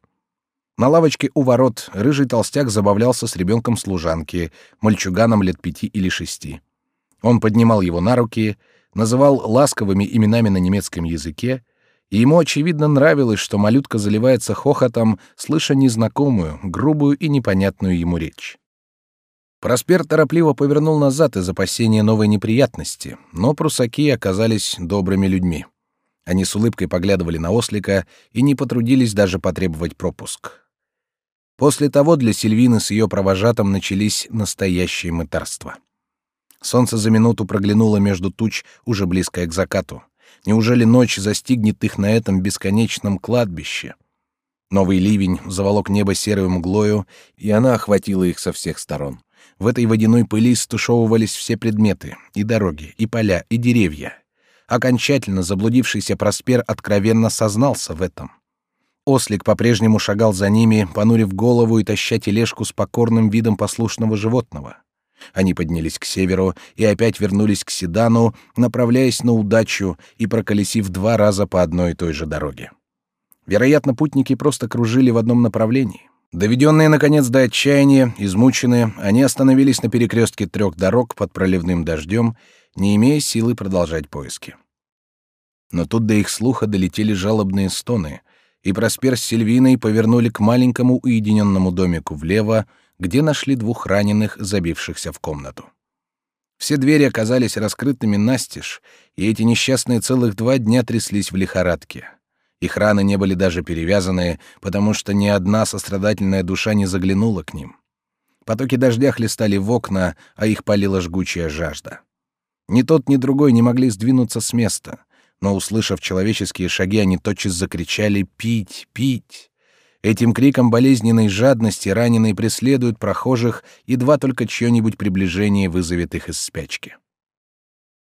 На лавочке у ворот рыжий толстяк забавлялся с ребенком служанки, мальчуганом лет пяти или шести. Он поднимал его на руки, называл ласковыми именами на немецком языке и ему очевидно нравилось, что малютка заливается хохотом, слыша незнакомую, грубую и непонятную ему речь. Проспер торопливо повернул назад из опасения новой неприятности, но прусаки оказались добрыми людьми. Они с улыбкой поглядывали на ослика и не потрудились даже потребовать пропуск. После того для Сильвины с ее провожатым начались настоящие мытарства. Солнце за минуту проглянуло между туч, уже близкое к закату. Неужели ночь застигнет их на этом бесконечном кладбище? Новый ливень заволок небо серой мглою, и она охватила их со всех сторон. В этой водяной пыли стушевывались все предметы, и дороги, и поля, и деревья. Окончательно заблудившийся Проспер откровенно сознался в этом. Ослик по-прежнему шагал за ними, понурив голову и таща тележку с покорным видом послушного животного. Они поднялись к северу и опять вернулись к Седану, направляясь на удачу и проколесив два раза по одной и той же дороге. Вероятно, путники просто кружили в одном направлении. Доведенные, наконец, до отчаяния, измученные, они остановились на перекрестке трех дорог под проливным дождем, не имея силы продолжать поиски. Но тут до их слуха долетели жалобные стоны, и Проспер с Сильвиной повернули к маленькому уединенному домику влево, где нашли двух раненых, забившихся в комнату. Все двери оказались раскрытыми настежь, и эти несчастные целых два дня тряслись в лихорадке. Их раны не были даже перевязаны, потому что ни одна сострадательная душа не заглянула к ним. Потоки дождя хлестали в окна, а их палила жгучая жажда. Ни тот, ни другой не могли сдвинуться с места, но, услышав человеческие шаги, они тотчас закричали «Пить! Пить!». Этим криком болезненной жадности раненые преследуют прохожих, едва только чье-нибудь приближение вызовет их из спячки.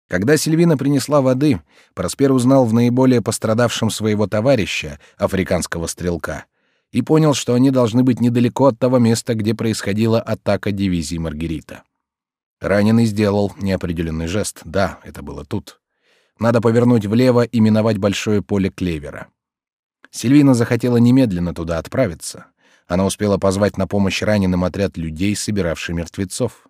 Когда Сильвина принесла воды, Проспер узнал в наиболее пострадавшем своего товарища, африканского стрелка, и понял, что они должны быть недалеко от того места, где происходила атака дивизии Маргарита. Раненый сделал неопределенный жест. Да, это было тут. Надо повернуть влево и миновать большое поле клевера. Сильвина захотела немедленно туда отправиться. Она успела позвать на помощь раненым отряд людей, собиравший мертвецов.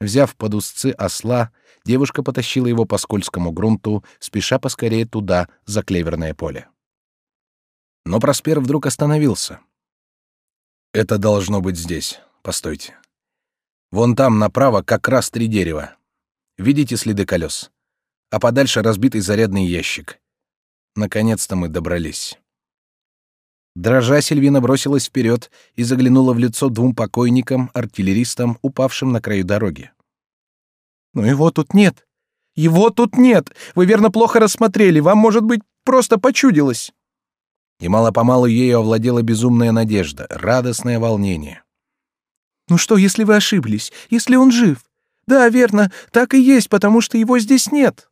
Взяв под узцы осла, девушка потащила его по скользкому грунту, спеша поскорее туда, за клеверное поле. Но Проспер вдруг остановился. «Это должно быть здесь. Постойте. Вон там, направо, как раз три дерева. Видите следы колес? А подальше разбитый зарядный ящик. Наконец-то мы добрались». Дрожа, Сильвина бросилась вперед и заглянула в лицо двум покойникам, артиллеристам, упавшим на краю дороги. «Но его тут нет! Его тут нет! Вы верно плохо рассмотрели, вам, может быть, просто почудилось!» И мало-помалу ею овладела безумная надежда, радостное волнение. «Ну что, если вы ошиблись, если он жив? Да, верно, так и есть, потому что его здесь нет.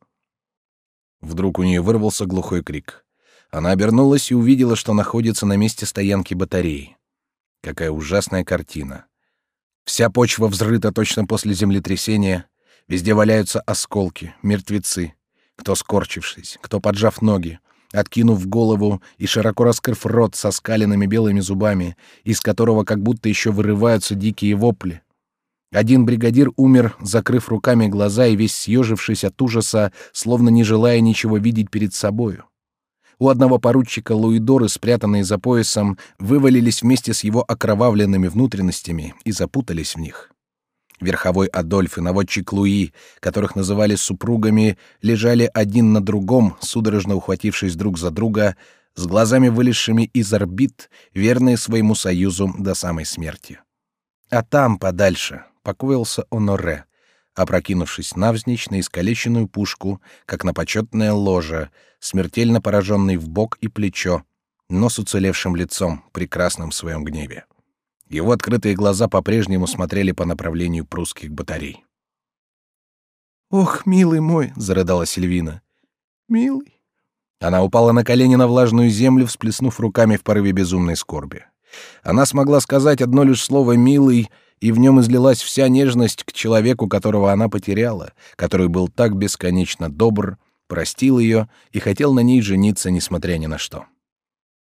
Вдруг у нее вырвался глухой крик. Она обернулась и увидела, что находится на месте стоянки батареи. Какая ужасная картина. Вся почва взрыта точно после землетрясения, везде валяются осколки, мертвецы, кто скорчившись, кто поджав ноги, откинув голову и широко раскрыв рот со скаленными белыми зубами, из которого как будто еще вырываются дикие вопли. Один бригадир умер, закрыв руками глаза и весь съежившись от ужаса, словно не желая ничего видеть перед собою. У одного поручика Луидоры, спрятанные за поясом, вывалились вместе с его окровавленными внутренностями и запутались в них. Верховой Адольф и наводчик Луи, которых называли супругами, лежали один на другом, судорожно ухватившись друг за друга, с глазами вылезшими из орбит, верные своему союзу до самой смерти. А там, подальше, покоился Оноре, опрокинувшись навзничь на искалеченную пушку, как на почетное ложе, смертельно пораженный в бок и плечо, но с уцелевшим лицом, прекрасным в своем гневе. Его открытые глаза по-прежнему смотрели по направлению прусских батарей. «Ох, милый мой!» — зарыдала Сильвина. «Милый!» Она упала на колени на влажную землю, всплеснув руками в порыве безумной скорби. Она смогла сказать одно лишь слово «милый», и в нем излилась вся нежность к человеку, которого она потеряла, который был так бесконечно добр, простил ее и хотел на ней жениться, несмотря ни на что.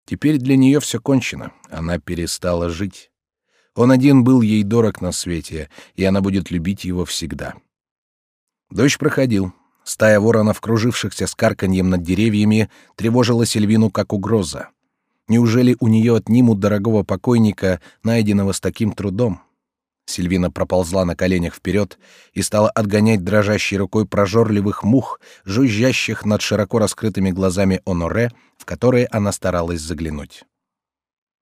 Теперь для нее все кончено, она перестала жить. Он один был ей дорог на свете, и она будет любить его всегда. Дождь проходил. Стая воронов, кружившихся с карканьем над деревьями, тревожила Сильвину как угроза. Неужели у нее отнимут дорогого покойника, найденного с таким трудом? Сильвина проползла на коленях вперед и стала отгонять дрожащей рукой прожорливых мух, жужжащих над широко раскрытыми глазами Оноре, в которые она старалась заглянуть.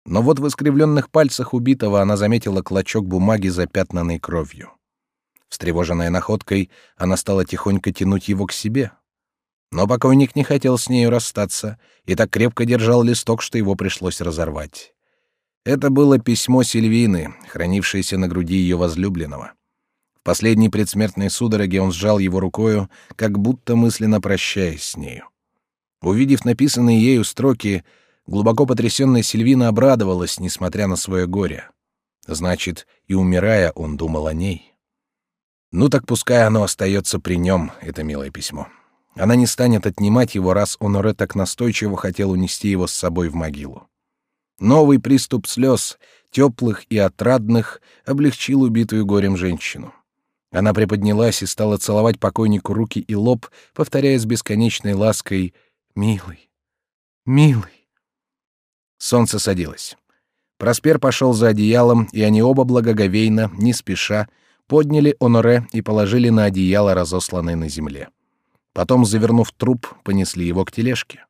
Но вот в искривленных пальцах убитого она заметила клочок бумаги, запятнанный кровью. Встревоженная находкой, она стала тихонько тянуть его к себе. Но покойник не хотел с нею расстаться и так крепко держал листок, что его пришлось разорвать. Это было письмо Сильвины, хранившееся на груди ее возлюбленного. В последней предсмертной судороге он сжал его рукою, как будто мысленно прощаясь с нею. Увидев написанные ею строки, Глубоко потрясенная Сильвина обрадовалась, несмотря на свое горе. Значит, и умирая, он думал о ней. Ну так пускай оно остается при нем, это милое письмо. Она не станет отнимать его, раз Оноре так настойчиво хотел унести его с собой в могилу. Новый приступ слез, теплых и отрадных, облегчил убитую горем женщину. Она приподнялась и стала целовать покойнику руки и лоб, повторяя с бесконечной лаской «Милый, милый». Солнце садилось. Проспер пошел за одеялом, и они оба благоговейно, не спеша, подняли Оноре и положили на одеяло, разосланное на земле. Потом, завернув труп, понесли его к тележке.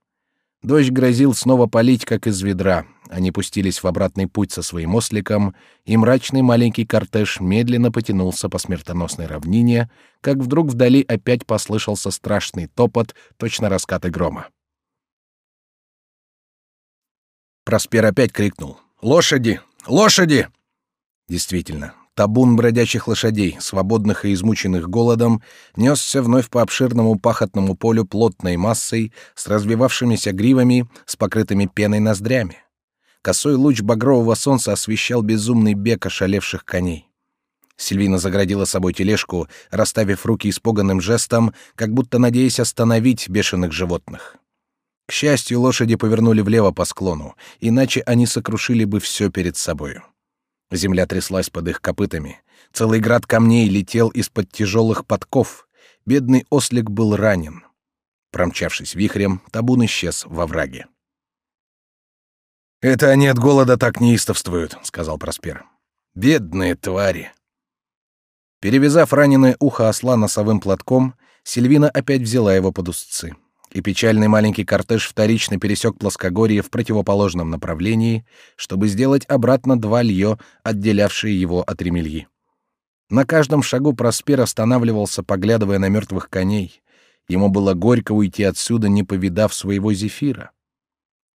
Дождь грозил снова полить, как из ведра. Они пустились в обратный путь со своим осликом, и мрачный маленький кортеж медленно потянулся по смертоносной равнине, как вдруг вдали опять послышался страшный топот, точно раскаты грома. Проспер опять крикнул. «Лошади! Лошади!» Действительно, табун бродячих лошадей, свободных и измученных голодом, несся вновь по обширному пахотному полю плотной массой, с развивавшимися гривами, с покрытыми пеной ноздрями. Косой луч багрового солнца освещал безумный бег ошалевших коней. Сильвина заградила собой тележку, расставив руки испуганным жестом, как будто надеясь остановить бешеных животных. К счастью, лошади повернули влево по склону, иначе они сокрушили бы все перед собою. Земля тряслась под их копытами. Целый град камней летел из-под тяжелых подков. Бедный ослик был ранен. Промчавшись вихрем, табун исчез во враге. «Это они от голода так неистовствуют», — сказал Проспер. «Бедные твари!» Перевязав раненое ухо осла носовым платком, Сильвина опять взяла его под узцы и печальный маленький кортеж вторично пересек плоскогорье в противоположном направлении, чтобы сделать обратно два льё, отделявшие его от Ремельи. На каждом шагу Проспер останавливался, поглядывая на мертвых коней. Ему было горько уйти отсюда, не повидав своего зефира.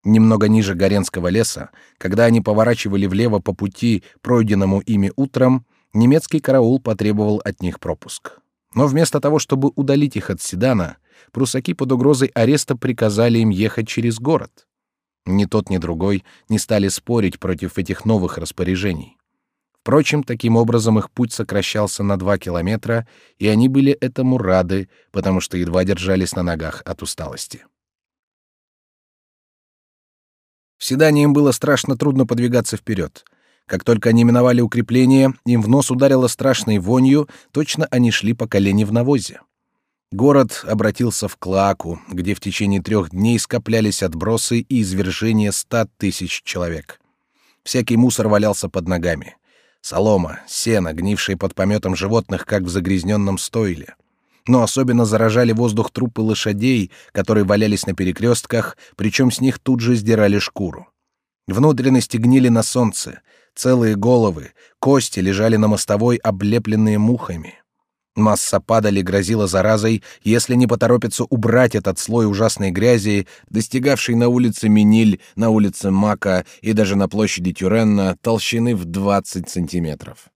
Немного ниже Горенского леса, когда они поворачивали влево по пути, пройденному ими утром, Немецкий караул потребовал от них пропуск. Но вместо того, чтобы удалить их от Седана, прусаки под угрозой ареста приказали им ехать через город. Ни тот, ни другой не стали спорить против этих новых распоряжений. Впрочем, таким образом их путь сокращался на два километра, и они были этому рады, потому что едва держались на ногах от усталости. В Седане им было страшно трудно подвигаться вперед. Как только они миновали укрепление, им в нос ударило страшной вонью, точно они шли по колени в навозе. Город обратился в клаку, где в течение трех дней скоплялись отбросы и извержения ста тысяч человек. Всякий мусор валялся под ногами. Солома, сено, гнившие под пометом животных, как в загрязненном стойле. Но особенно заражали воздух трупы лошадей, которые валялись на перекрестках, причем с них тут же сдирали шкуру. Внутренности гнили на солнце, целые головы, кости лежали на мостовой, облепленные мухами. Масса падали грозила заразой, если не поторопится убрать этот слой ужасной грязи, достигавший на улице Миниль, на улице Мака и даже на площади Тюренна толщины в 20 сантиметров.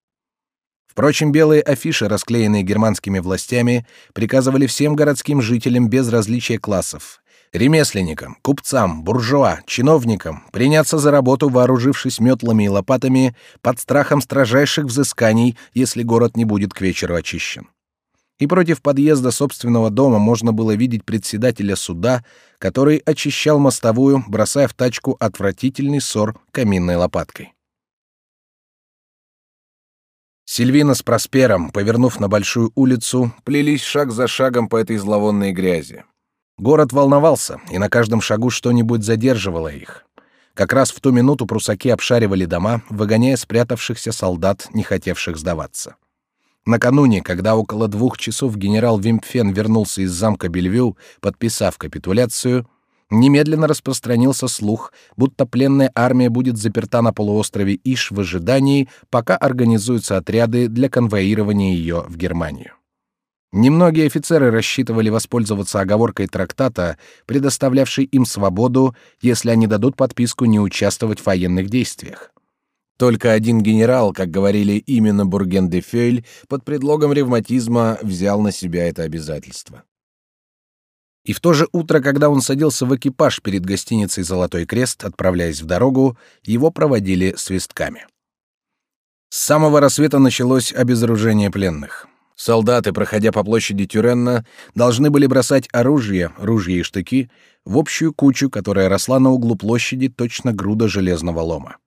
Впрочем, белые афиши, расклеенные германскими властями, приказывали всем городским жителям без различия классов ремесленникам, купцам, буржуа, чиновникам приняться за работу, вооружившись метлами и лопатами, под страхом строжайших взысканий, если город не будет к вечеру очищен. И против подъезда собственного дома можно было видеть председателя суда, который очищал мостовую, бросая в тачку отвратительный ссор каминной лопаткой. Сильвина с Проспером, повернув на большую улицу, плелись шаг за шагом по этой зловонной грязи. Город волновался, и на каждом шагу что-нибудь задерживало их. Как раз в ту минуту прусаки обшаривали дома, выгоняя спрятавшихся солдат, не хотевших сдаваться. Накануне, когда около двух часов генерал Вимпфен вернулся из замка Бельвю, подписав капитуляцию, немедленно распространился слух, будто пленная армия будет заперта на полуострове Иш в ожидании, пока организуются отряды для конвоирования ее в Германию. Немногие офицеры рассчитывали воспользоваться оговоркой трактата, предоставлявшей им свободу, если они дадут подписку не участвовать в военных действиях. Только один генерал, как говорили именно Бурген де Фёйль, под предлогом ревматизма взял на себя это обязательство. И в то же утро, когда он садился в экипаж перед гостиницей «Золотой крест», отправляясь в дорогу, его проводили свистками. С самого рассвета началось обезоружение пленных. Солдаты, проходя по площади Тюренна, должны были бросать оружие, ружья и штыки в общую кучу, которая росла на углу площади точно груда железного лома.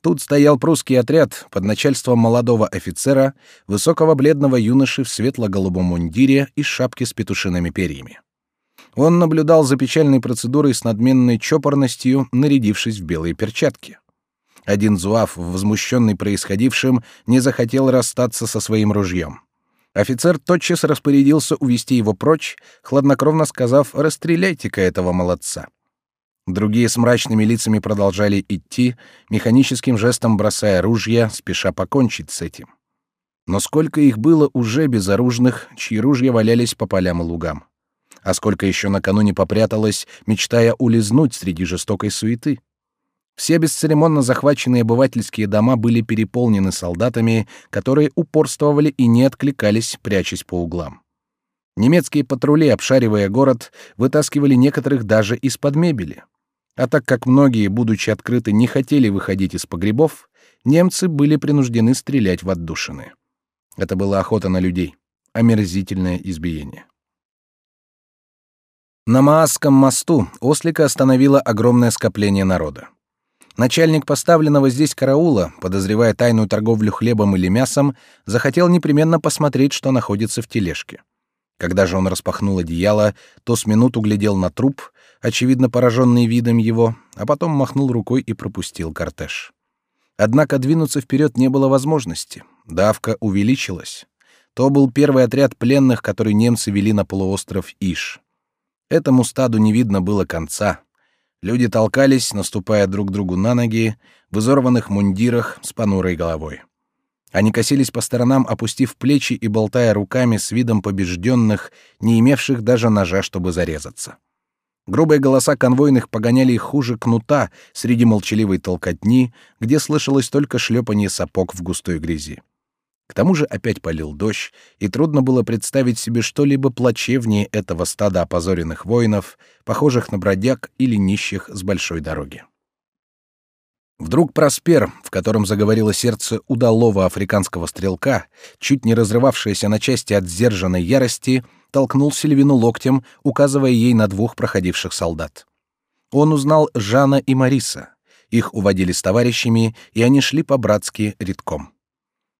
Тут стоял прусский отряд под начальством молодого офицера, высокого бледного юноши в светло-голубом мундире и шапке с петушиными перьями. Он наблюдал за печальной процедурой с надменной чопорностью, нарядившись в белые перчатки. Один зуав, возмущенный происходившим, не захотел расстаться со своим ружьем. Офицер тотчас распорядился увести его прочь, хладнокровно сказав «расстреляйте-ка этого молодца». Другие с мрачными лицами продолжали идти, механическим жестом бросая ружья, спеша покончить с этим. Но сколько их было уже безоружных, чьи ружья валялись по полям и лугам. А сколько еще накануне попряталось, мечтая улизнуть среди жестокой суеты. Все бесцеремонно захваченные обывательские дома были переполнены солдатами, которые упорствовали и не откликались, прячась по углам. Немецкие патрули, обшаривая город, вытаскивали некоторых даже из-под мебели. А так как многие, будучи открыты, не хотели выходить из погребов, немцы были принуждены стрелять в отдушины. Это была охота на людей, омерзительное избиение. На Маасском мосту Ослика остановило огромное скопление народа. Начальник поставленного здесь караула, подозревая тайную торговлю хлебом или мясом, захотел непременно посмотреть, что находится в тележке. Когда же он распахнул одеяло, то с минуту глядел на труп, очевидно пораженный видом его, а потом махнул рукой и пропустил кортеж. Однако двинуться вперед не было возможности. Давка увеличилась. То был первый отряд пленных, который немцы вели на полуостров Иш. Этому стаду не видно было конца. Люди толкались, наступая друг другу на ноги, в изорванных мундирах с понурой головой. Они косились по сторонам, опустив плечи и болтая руками с видом побежденных, не имевших даже ножа, чтобы зарезаться. Грубые голоса конвойных погоняли их хуже кнута среди молчаливой толкотни, где слышалось только шлепанье сапог в густой грязи. К тому же опять полил дождь, и трудно было представить себе что-либо плачевнее этого стада опозоренных воинов, похожих на бродяг или нищих с большой дороги. Вдруг Проспер, в котором заговорило сердце удалого африканского стрелка, чуть не разрывавшееся на части от сдержанной ярости, толкнул Сильвину локтем, указывая ей на двух проходивших солдат. Он узнал Жана и Мариса. Их уводили с товарищами, и они шли по-братски редком.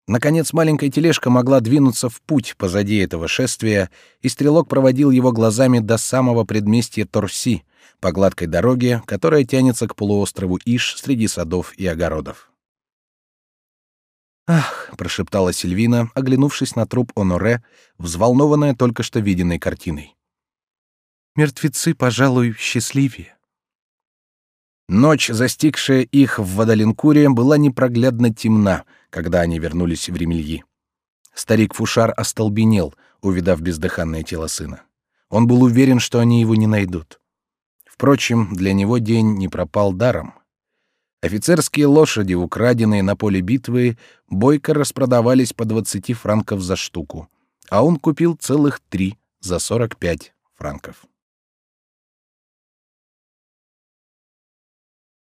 Наконец маленькая тележка могла двинуться в путь позади этого шествия, и стрелок проводил его глазами до самого предместья Торси, по гладкой дороге, которая тянется к полуострову Иш среди садов и огородов. «Ах!» — прошептала Сильвина, оглянувшись на труп Оноре, взволнованная только что виденной картиной. «Мертвецы, пожалуй, счастливее». Ночь, застигшая их в Водолинкуре, была непроглядно темна, когда они вернулись в Ремельи. Старик Фушар остолбенел, увидав бездыханное тело сына. Он был уверен, что они его не найдут. Впрочем, для него день не пропал даром. Офицерские лошади, украденные на поле битвы, бойко распродавались по 20 франков за штуку, а он купил целых три за 45 франков.